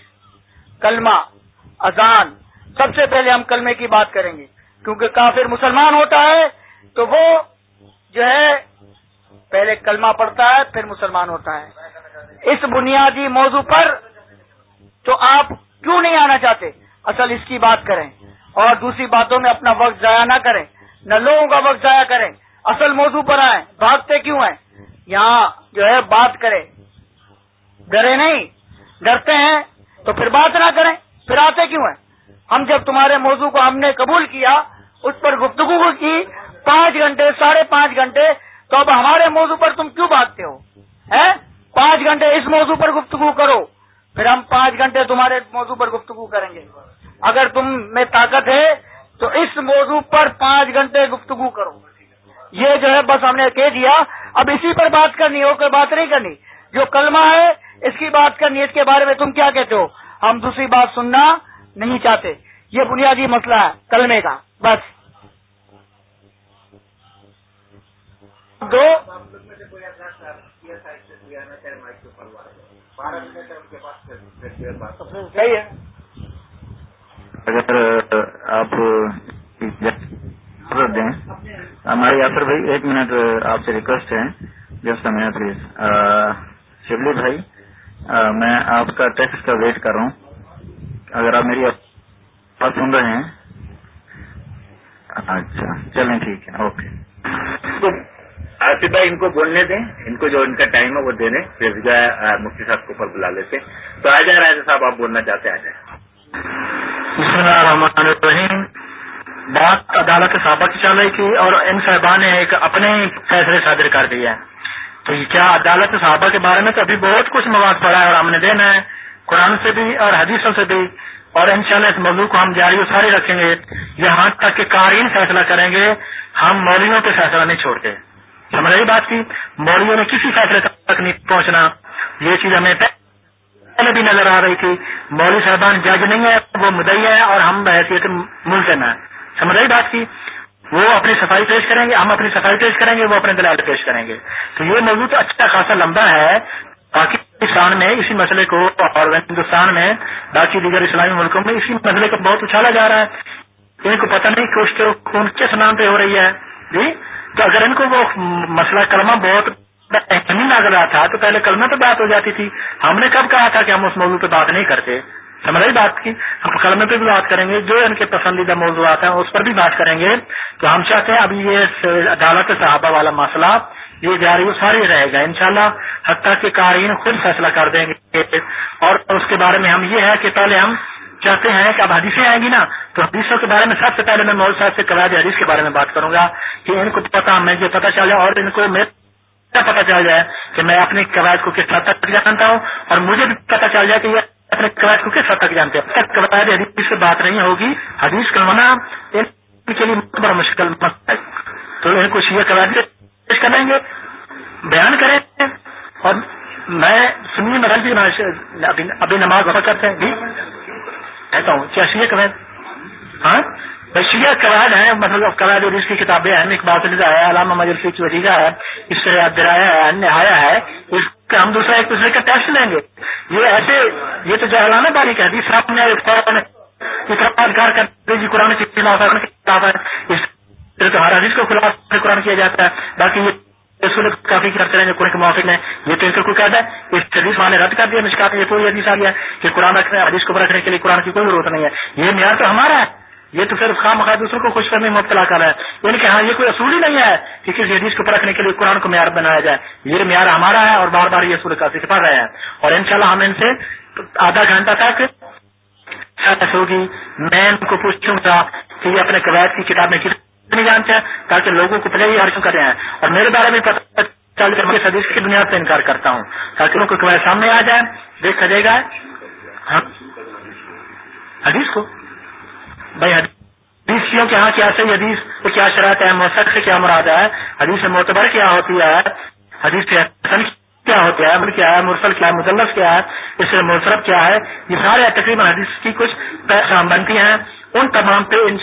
کلمہ، اذان۔ سب سے پہلے ہم کلمے کی بات کریں گے۔ کیونکہ کافر مسلمان ہوتا ہے، تو وہ جو ہے، پہلے کلمہ پڑتا ہے، پھر مسلمان ہوتا ہے۔ اس بنیادی موضوع پر تو آپ کیوں نہیں آنا چاہتے؟ اصل اس کی بات کریں۔ اور دوسری باتوں میں اپنا وقت ضائع نہ کریں۔ نہ لوگوں کا وقت ضائع کریں۔ اصل موضوع پر آئیں۔ بھاگتے کیوں ہیں؟ یہاں جو ہے، بات کریں۔ ڈرے نہیں۔ ڈرتے ہیں تو پھر بات نہ کریں۔ پھر آتے کیوں ہیں؟ ہم جب تمہارے موضوع کو ہم نے قبول کیا، اس پر گفتگو کی پانچ گھنٹے، ساڑھے پانچ گھنٹے۔ تو اب ہمارے موضوع پر تم کیوں بھاگتے ہو؟ پانچ گھنٹے اس موضوع پر گفتگو کرو۔ پھر ہم پانچ گھنٹے تمہارے موضوع پر گفتگو کریں گے۔ اگر تم میں طاقت ہے، تو اس موضوع پر پانچ گھنٹے گفتگو کرو۔ یہ جو ہے، بس ہم نے کہہ دیا۔ اب اسی پر بات کرنی ہو، کوئی بات نہیں کرنی۔ جو کلمہ ہے، اس کی بات کرنی، اس کے بارے میں تم کیا کہتے ہو؟ ہم دوسری بات سننا نہیں چاہتے۔ یہ بنیادی مسئلہ ہے، کلمے کا۔ بس۔ دو صحیح ہے۔ اگر آپ دیں۔ ہمارے یاسر بھائی، ایک منٹ آپ سے ریکویسٹ ہے۔ Just minute please. شبلی بھائی میں آپ کا ٹیکسٹ کا ویٹ کر رہا ہوں۔ اگر آپ میری بات سن رہے ہیں۔ اچھا چلیں ٹھیک ہے۔ اوکے۔ آصف بھائی ان کو بولنے دیں، ان کو جو ان کا ٹائم ہے وہ دے دیں، پھر مفتی صاحب کو اوپر بلا لیتے۔ تو آ جائیں راجا صاحب، آپ بولنا چاہتے آ جائیں بسم اللہ الرحمن الرحیم۔ بات عدالت صحابہ کی چل رہی تھی اور ان صاحبان نے ایک اپنے فیصلے صادر کر دیا ہے تو کیا عدالت صحابہ کے بارے میں تو ابھی بہت کچھ مواد پڑا ہے اور ہم نے دینا ہے، قرآن سے بھی اور حدیثوں سے بھی۔ اور انشاءاللہ اس موضوع کو ہم جاری و ساری رکھیں گے۔ یہاں تک کہ قارئین فیصلہ کریں گے، ہم مولویوں پہ فیصلہ نہیں چھوڑتے۔ سمجھ رہی بات کی، مولویوں نے کسی فیصلے تک نہیں پہنچنا۔ یہ چیز ہمیں پہلے بھی نظر آ رہی تھی۔ مولوی صاحبان جج نہیں ہے وہ مدعی ہے اور ہم بحثیت ملزم ہیں۔ سمجھ رہی بات کی، وہ اپنی صفائی پیش کریں گے، ہم اپنی صفائی پیش کریں گے، وہ اپنے دلائل پیش کریں گے۔ تو یہ موضوع تو اچھا خاصا لمبا ہے پاکستان میں اسی مسئلے کو اور ہندوستان میں باقی دیگر اسلامی ملکوں میں اسی مسئلے کو بہت اچھالا جا رہا ہے۔ ان کو پتہ نہیں کہ اس کے کون کس نام پہ ہو رہی ہے۔ جی؟ تو اگر ان کو وہ مسئلہ کلمہ بہت اہم لگ رہا تھا، تو پہلے کلمہ پہ بات ہو جاتی تھی۔ ہم نے کب کہا تھا کہ ہم اس موضوع پہ بات نہیں کرتے؟ سمجھ رہی بات کی؟ ہم کلمے پہ بھی بات کریں گے، جو ان کے پسندیدہ موضوعات ہیں، اس پر بھی بات کریں گے۔ تو ہم چاہتے ہیں ابھی یہ عدالت صحابہ والا مسئلہ، یہ جاری وہ ساری رہے گا۔ انشاءاللہ شاء حتیٰ کہ قارئین خود فیصلہ کر دیں گے۔ اور اس کے بارے میں ہم یہ ہے کہ پہلے ہم چاہتے ہیں کہ اب حدیثیں آئیں گی نا، تو حدیثوں کے بارے میں سب سے پہلے میں مول صاحب سے قواعد حدیث کے بارے میں بات کروں گا کہ ان کو پتا مجھے پتا چل جائے اور ان کو پتا چل جائے کہ میں اپنی قواعد کو کس حد تک جانتا ہوں اور مجھے بھی پتا چل جائے کہ یہ اپنے قواعد کو کس حد تک جانتے ہیں۔ تک قواعد حدیث سے بات نہیں ہوگی، حدیث کروانا کے لیے بڑا مشکل ہے۔ تو ان کو شیعہ قواعد پیش کریں گے، بیان کریں اور میں سنیے میں بھی ابھی نماز وفا کرتے ہیں۔ جی؟ کہتا ہوں، کیا شیعہ قواعد؟ ہاں؟ شیعہ قواعد ہیں مطلب قواعد اور اس کی کتابیں ہیں اقبال سے ہے علامہ مجلسی کی وزیرہ ہے، اس سے یاد درایا ہے نہایا ہے، اس کا ہم دوسرا ایک دوسرے کا ٹیسٹ لیں گے۔ یہ ایسے، یہ تو جہلانا باری کہ حدیث صاحب نے اترادگار کرتے جی قرآن کی کتاب ہے، اس ہر حدیث کو خلاف قرآن کیا جاتا ہے، باقی یہ رسول کافی کرتے رہیں قرآن کے موافق نے یہ تو ان کا کوئی قید ہے۔ اس حدیث نے رد کر دیا مشکات یہ کوئی حدیث آ گیا کہ قرآن رکھنے، حدیث کو رکھنے کے لیے قرآن کی کوئی ضرورت نہیں ہے۔ یہ معیار تو ہمارا ہے۔ یہ تو صرف خواہ مخواہ دوسروں کو خوش کرنے میں مبتلا کر رہا ہے۔ یعنی کہ ہاں یہ کوئی اصول ہی نہیں ہے کہ کسی حدیث کو پرکھنے کے لیے قرآن کو معیار بنایا جائے۔ یہ معیار ہمارا ہے اور بار بار یہ اصول کافی پڑھ رہے ہیں اور انشاءاللہ ہم ان سے آدھا گھنٹہ تک ہوگی۔ میں ان کو پوچھوں گا کہ یہ اپنے قواعد کی کتاب میں کس کتنی جانتے ہیں تاکہ لوگوں کو پہلے ہی ہر کر رہے ہیں۔ اور میرے بارے میں پتہ چل کر میں حدیث کی بنیاد پہ انکار کرتا ہوں۔ تاکہ ان کو قواعد سامنے آ جائے دیکھا جائے گا۔ ہاں۔ حدیث کو؟ بھائی حدیثیوں کے ہاں کیا صحیح حدیث؟ کو کیا شرائط ہے موسق سے کیا مراد ہے؟ حدیث معتبر کیا ہوتی ہے؟ حدیث حسن کیا ہوتا ہے کیا ہے؟ مرسل کیا ہے؟ مدلس کیا ہے؟ اس سے مصرف کیا ہے؟ یہ سارے تقریباً حدیث کی کچھ بنتی ہیں۔ ان تمام پہ ان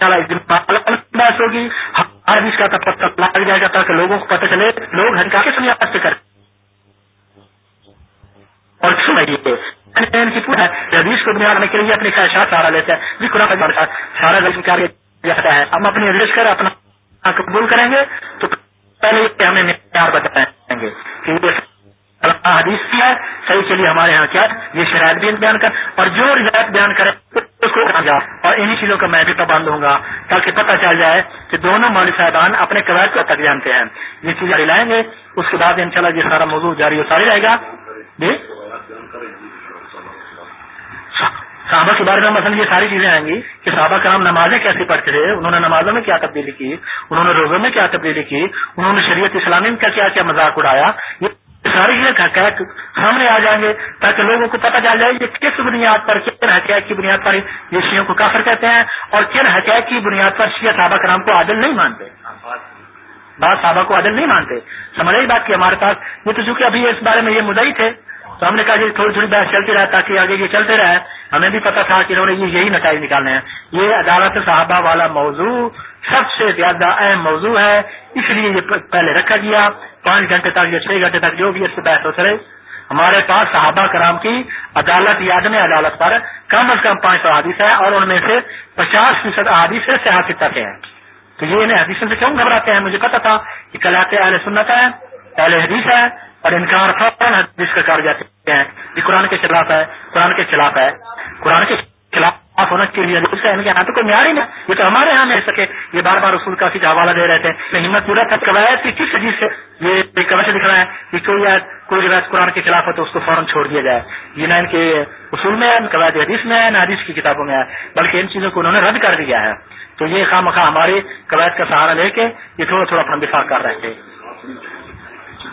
بحث ہوگی ہر حدیث کا پتہ لگ جائے گا تاکہ لوگوں کو پتہ چلے، لوگ ہر کے سمجھ سے کریں۔ اور سنائیے یعنی حدیث کو بنیاد کرنے کے لیے اپنی خواہشات سہارا لیتے ہیں۔ جی قرآن سارا غلط نکال جاتا ہے۔ ہم اپنی حدیث کر، اپنا قبول کریں گے، تو پہلے ہمیں معیار بتائیں گے کہ یہ حدیث کی ہے، صحیح کے لیے ہمارے یہاں کیا یہ شرائط بھی بیان کر۔ اور جو روایت بیان کرے اس کو اور انہی چیزوں کا میں بھی پابند ہوں گا، تاکہ پتہ چل جائے کہ دونوں مول صاحبان اپنے قواعد کو تک جانتے ہیں۔ یہ چیز جاری لائیں گے، اس کے بعد انشاءاللہ یہ سارا موضوع جاری و ساری رہے گا۔ جی؟ صحابہ کے بارے میں مثلا یہ ساری چیزیں آئیں گی کہ صحابہ کا نمازیں کیسے پڑھتے تھے، انہوں نے نمازوں میں کیا تبدیلی کی، انہوں نے روزوں میں کیا تبدیلی کی، انہوں نے شریعت اسلامی کا کیا کیا مذاق اڑایا، یہ ساری چیزیں سامنے آ جائیں گے تاکہ لوگوں کو پتہ چل جائے یہ کس بنیاد پر کن حقیق کی بنیاد پر یہ شیوں کو کافر کہتے ہیں اور کن حقیق کی بنیاد پر شیعہ صحابہ کرام کو عادل نہیں مانتے۔ بعض صحابہ کو عادل نہیں مانتے۔ سمجھ رہی بات کی ہمارے پاس یہ تو چونکہ ابھی اس بارے میں یہ مدعی تھے، تو ہم نے کہا جی تھوڑی تھوڑی بحث چلتی رہے تاکہ آگے یہ چلتے رہے۔ ہمیں بھی پتا تھا کہ انہوں نے یہی نتائج نکالنے ہیں۔ یہ عدالت صحابہ والا موضوع سب سے زیادہ اہم موضوع ہے، اس لیے یہ پہلے رکھا گیا، پانچ گھنٹے تک یا چھ گھنٹے تک جو بھی اس سے بحث ہوتے رہے ہمارے پاس صحابہ کرام کی عدالت یاد میں عدالت پر کم از کم پانچ سو حادث ہے اور ان میں سے پچاس فیصد حادث سے تک ہیں۔ تو یہ انہیں حدیثوں سے کیوں گھبراتے ہیں؟ مجھے پتا تھا کہ کلاتے اہل سنت ہے اہل حدیث ہے اور انکار فوراً حدیث کا کار جاتے ہیں۔ یہ قرآن کے خلاف ہے، قرآن کے خلاف ہے، قرآن کے خلاف ہونے کے لیے ان کے یعنی یہاں تو کوئی معیار ہی نہیں یہ تو ہمارے یہاں مل سکے۔ یہ بار بار اصول کا سیدھا حوالہ دے رہے تھے۔ میں ہمت پورا تھا۔ قواعد کی کس چیز سے یہ قواعد دکھ رہا ہے کہ کوئی کوئی روایت قرآن کے خلاف ہے تو اس کو فوراً چھوڑ دیا جائے۔ یہ نہ ان کے اصول میں ہے قواعد حدیث میں ہے، نہ حدیث کی کتابوں میں ہے۔ بلکہ ان چیزوں کو انہوں نے رد کر دیا ہے۔ تو یہ خواہ مخواہ ہمارے قواعد کا سہارا لے کے یہ تھوڑا تھوڑا اپنا دفاع کر رہے تھے۔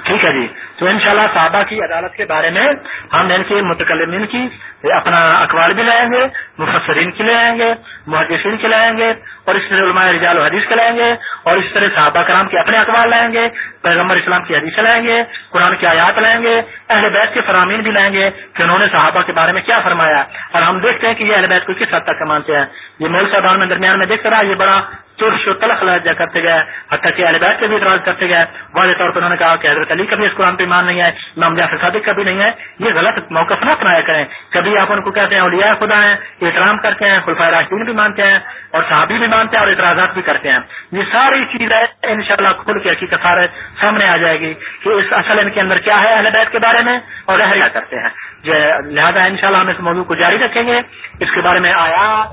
ٹھیک ہے جی۔ تو انشاءاللہ شاء صحابہ کی عدالت کے بارے میں ہم ان کے متکلمین کی اپنا اخبار بھی لائیں گے، مفسرین کے لائیں گے، محدثین کے لائیں گے اور اس طرح علماء رجال و حدیث کے لائیں گے اور اس طرح صحابہ کرام کے اپنے اخبار لائیں گے، پیغمبر اسلام کی حدیث لائیں گے، قرآن کی آیات لائیں گے، اہل بیت کے فرامین بھی لائیں گے کہ انہوں نے صحابہ کے بارے میں کیا فرمایا۔ اور ہم دیکھتے ہیں کہ یہ اہل بیت کو کس حد تک مانتے ہیں۔ یہ مول صاحبان میں درمیان میں دیکھتے رہا یہ بڑا ترش و تلخ لہجہ کرتے گئے، حتیٰ کہ اہل بیت کے بھی اعتراض کرتے گئے۔ واضح طور پر انہوں نے کہا کہ حضرت علی کا بھی اس قرآن پہ ایمان نہیں ہے امام جعفر صادق کا بھی نہیں ہے یہ غلط موقف نہ اپنایا کریں۔ کبھی آپ ان کو کہتے ہیں اولیاء خدا ہیں، احترام کرتے ہیں خلفۂ راشدین بھی مانتے ہیں اور صحابی بھی مانتے ہیں اور اعتراضات بھی کرتے ہیں۔ یہ ساری چیزیں ان شاء اللہ کھل کے حقیقت سارے سامنے آ جائے گی کہ اس اصل ان کے اندر کیا ہے اہل بیت کے بارے میں اور رہ کرتے ہیں۔ جی، لہٰذا ان ہم اس موضوع کو جاری رکھیں گے۔ اس کے بارے میں آیا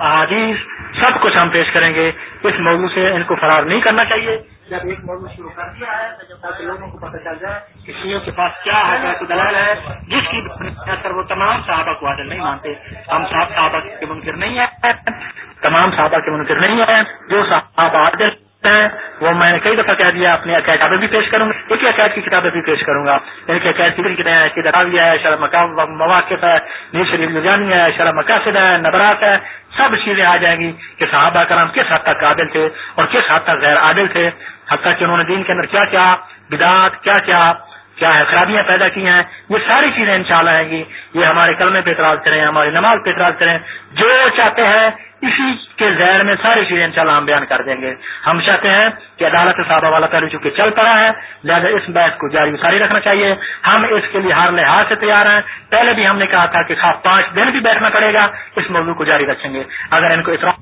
احادیث سب کچھ ہم پیش کریں گے۔ اس موضوع سے ان کو فرار نہیں کرنا چاہیے۔ جب ایک موضوع شروع کر دیا ہے، تو لوگوں کو پتہ چل جائے کہ سیوں کے پاس کیا ہے دلال ہے، جس کی اثر وہ تمام صحابہ کو حاضر نہیں مانتے۔ ہم صاحب صحابہ کے منکر نہیں ہیں، تمام صحابہ کے منکر نہیں ہیں۔ جو صحابہ عادل ہیں، وہ میں نے کئی دفعہ کہہ دیا، اپنی کتابیں بھی پیش کروں گا، ایک عقائد کی کتابیں بھی پیش کروں گا۔ یعنی ان کی عقائد کی کتابیں ہے شرح مواقع ہے نیو شریف لجانی ہے شرح مقاصد ہے نبرات ہے سب چیزیں آ جائیں گی کہ صحابہ کرام کس حد تک عادل تھے اور کس حد تک غیر عادل تھے۔ حتیٰ کہ انہوں نے دین کے اندر کیا کیا؟ بدعت کیا کیا؟ کیا ہے خرابیاں پیدا کی ہیں؟ یہ ساری چیزیں انشاءاللہ آئیں گی۔ یہ ہمارے کلمے پہ اعتراض کریں، ہماری نماز پہ اعتراض کریں۔ جو چاہتے ہیں اسی کے ذہن میں ساری چیزیں انشاءاللہ ہم بیان کر دیں گے۔ ہم چاہتے ہیں کہ عدالت صاحبہ والا پہلے چونکہ چل پڑا ہے، لہٰذا اس بحث کو جاری ساری رکھنا چاہیے۔ ہم اس کے لیے ہر لحاظ سے تیار ہیں۔ پہلے بھی ہم نے کہا تھا کہ خاص پانچ دن بھی بیٹھنا پڑے گا۔ اس موضوع کو جاری رکھیں گے۔ اگر ان کو اطراف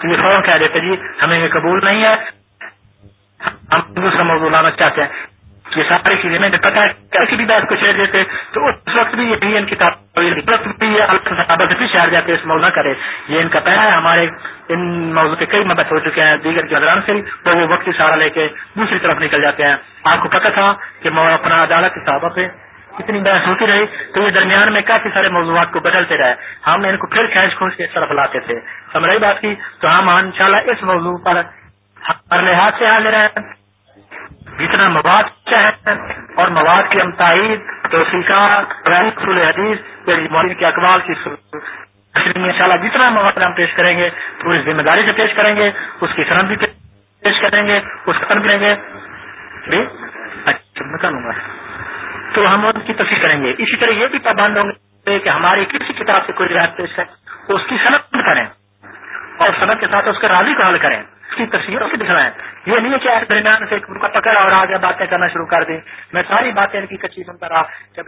تو یہ فوراً کہہ دیتے جی ہمیں یہ قبول نہیں ہے۔ ہم دوسرا موضوع لانا چاہتے ہیں۔ یہ ساری چیزیں میں نے پتا ہے کسی بھی بات کو چھیڑ دیتے تو اس وقت بھی یہ ان کتاب وقت بھی یہ شہر جاتے اس موضوع کرے۔ یہ ان کا پہلا ہے۔ ہمارے ان موضوع کے کئی مدد ہو چکے ہیں۔ دیگر کے حضران سے تو وہ وقت سہارا لے کے دوسری طرف نکل جاتے ہیں۔ آپ کو پتا تھا کہ میں اپنا عدالت کے صحابہ پہ اتنی بحث ہوتی رہی۔ تو یہ درمیان میں کافی سارے موضوعات کو بدلتے رہے۔ ہم ان کو پھر کھینچ کھونچ کے طرف لاتے تھے۔ سمجھ رہی بات کی تو ہم ان شاء اللہ اس موضوع پر ہر لحاظ سے حال رہے ہیں۔ جتنا مواد چاہے اور مواد کی امتائد توسیقہ رسول حدیث مولین کے اقبال کی ان شاء اللہ جتنا مواد ہم پیش کریں گے، پوری ذمہ داری سے پیش کریں گے، اس کی سرحد بھی پیش کریں گے، اس کا کریں گے۔ جی؟ اچھا نکالوں گا۔ تو ہم ان کی تفریح کریں گے۔ اسی طرح یہ بھی پابند ہوں گے کہ ہماری کسی کتاب سے کوئی رعایت پیش کریں، اس کی صنعت کریں اور صنعت کے ساتھ اس کے راضی کو حل کریں۔ اس کی تصویروں سے دکھلائیں۔ یہ نہیں ہے کہ درمیان سے ان کا پکڑا اور آگے باتیں کرنا شروع کر دیں۔ میں ساری باتیں ان کی کچی سنتا رہا۔ جب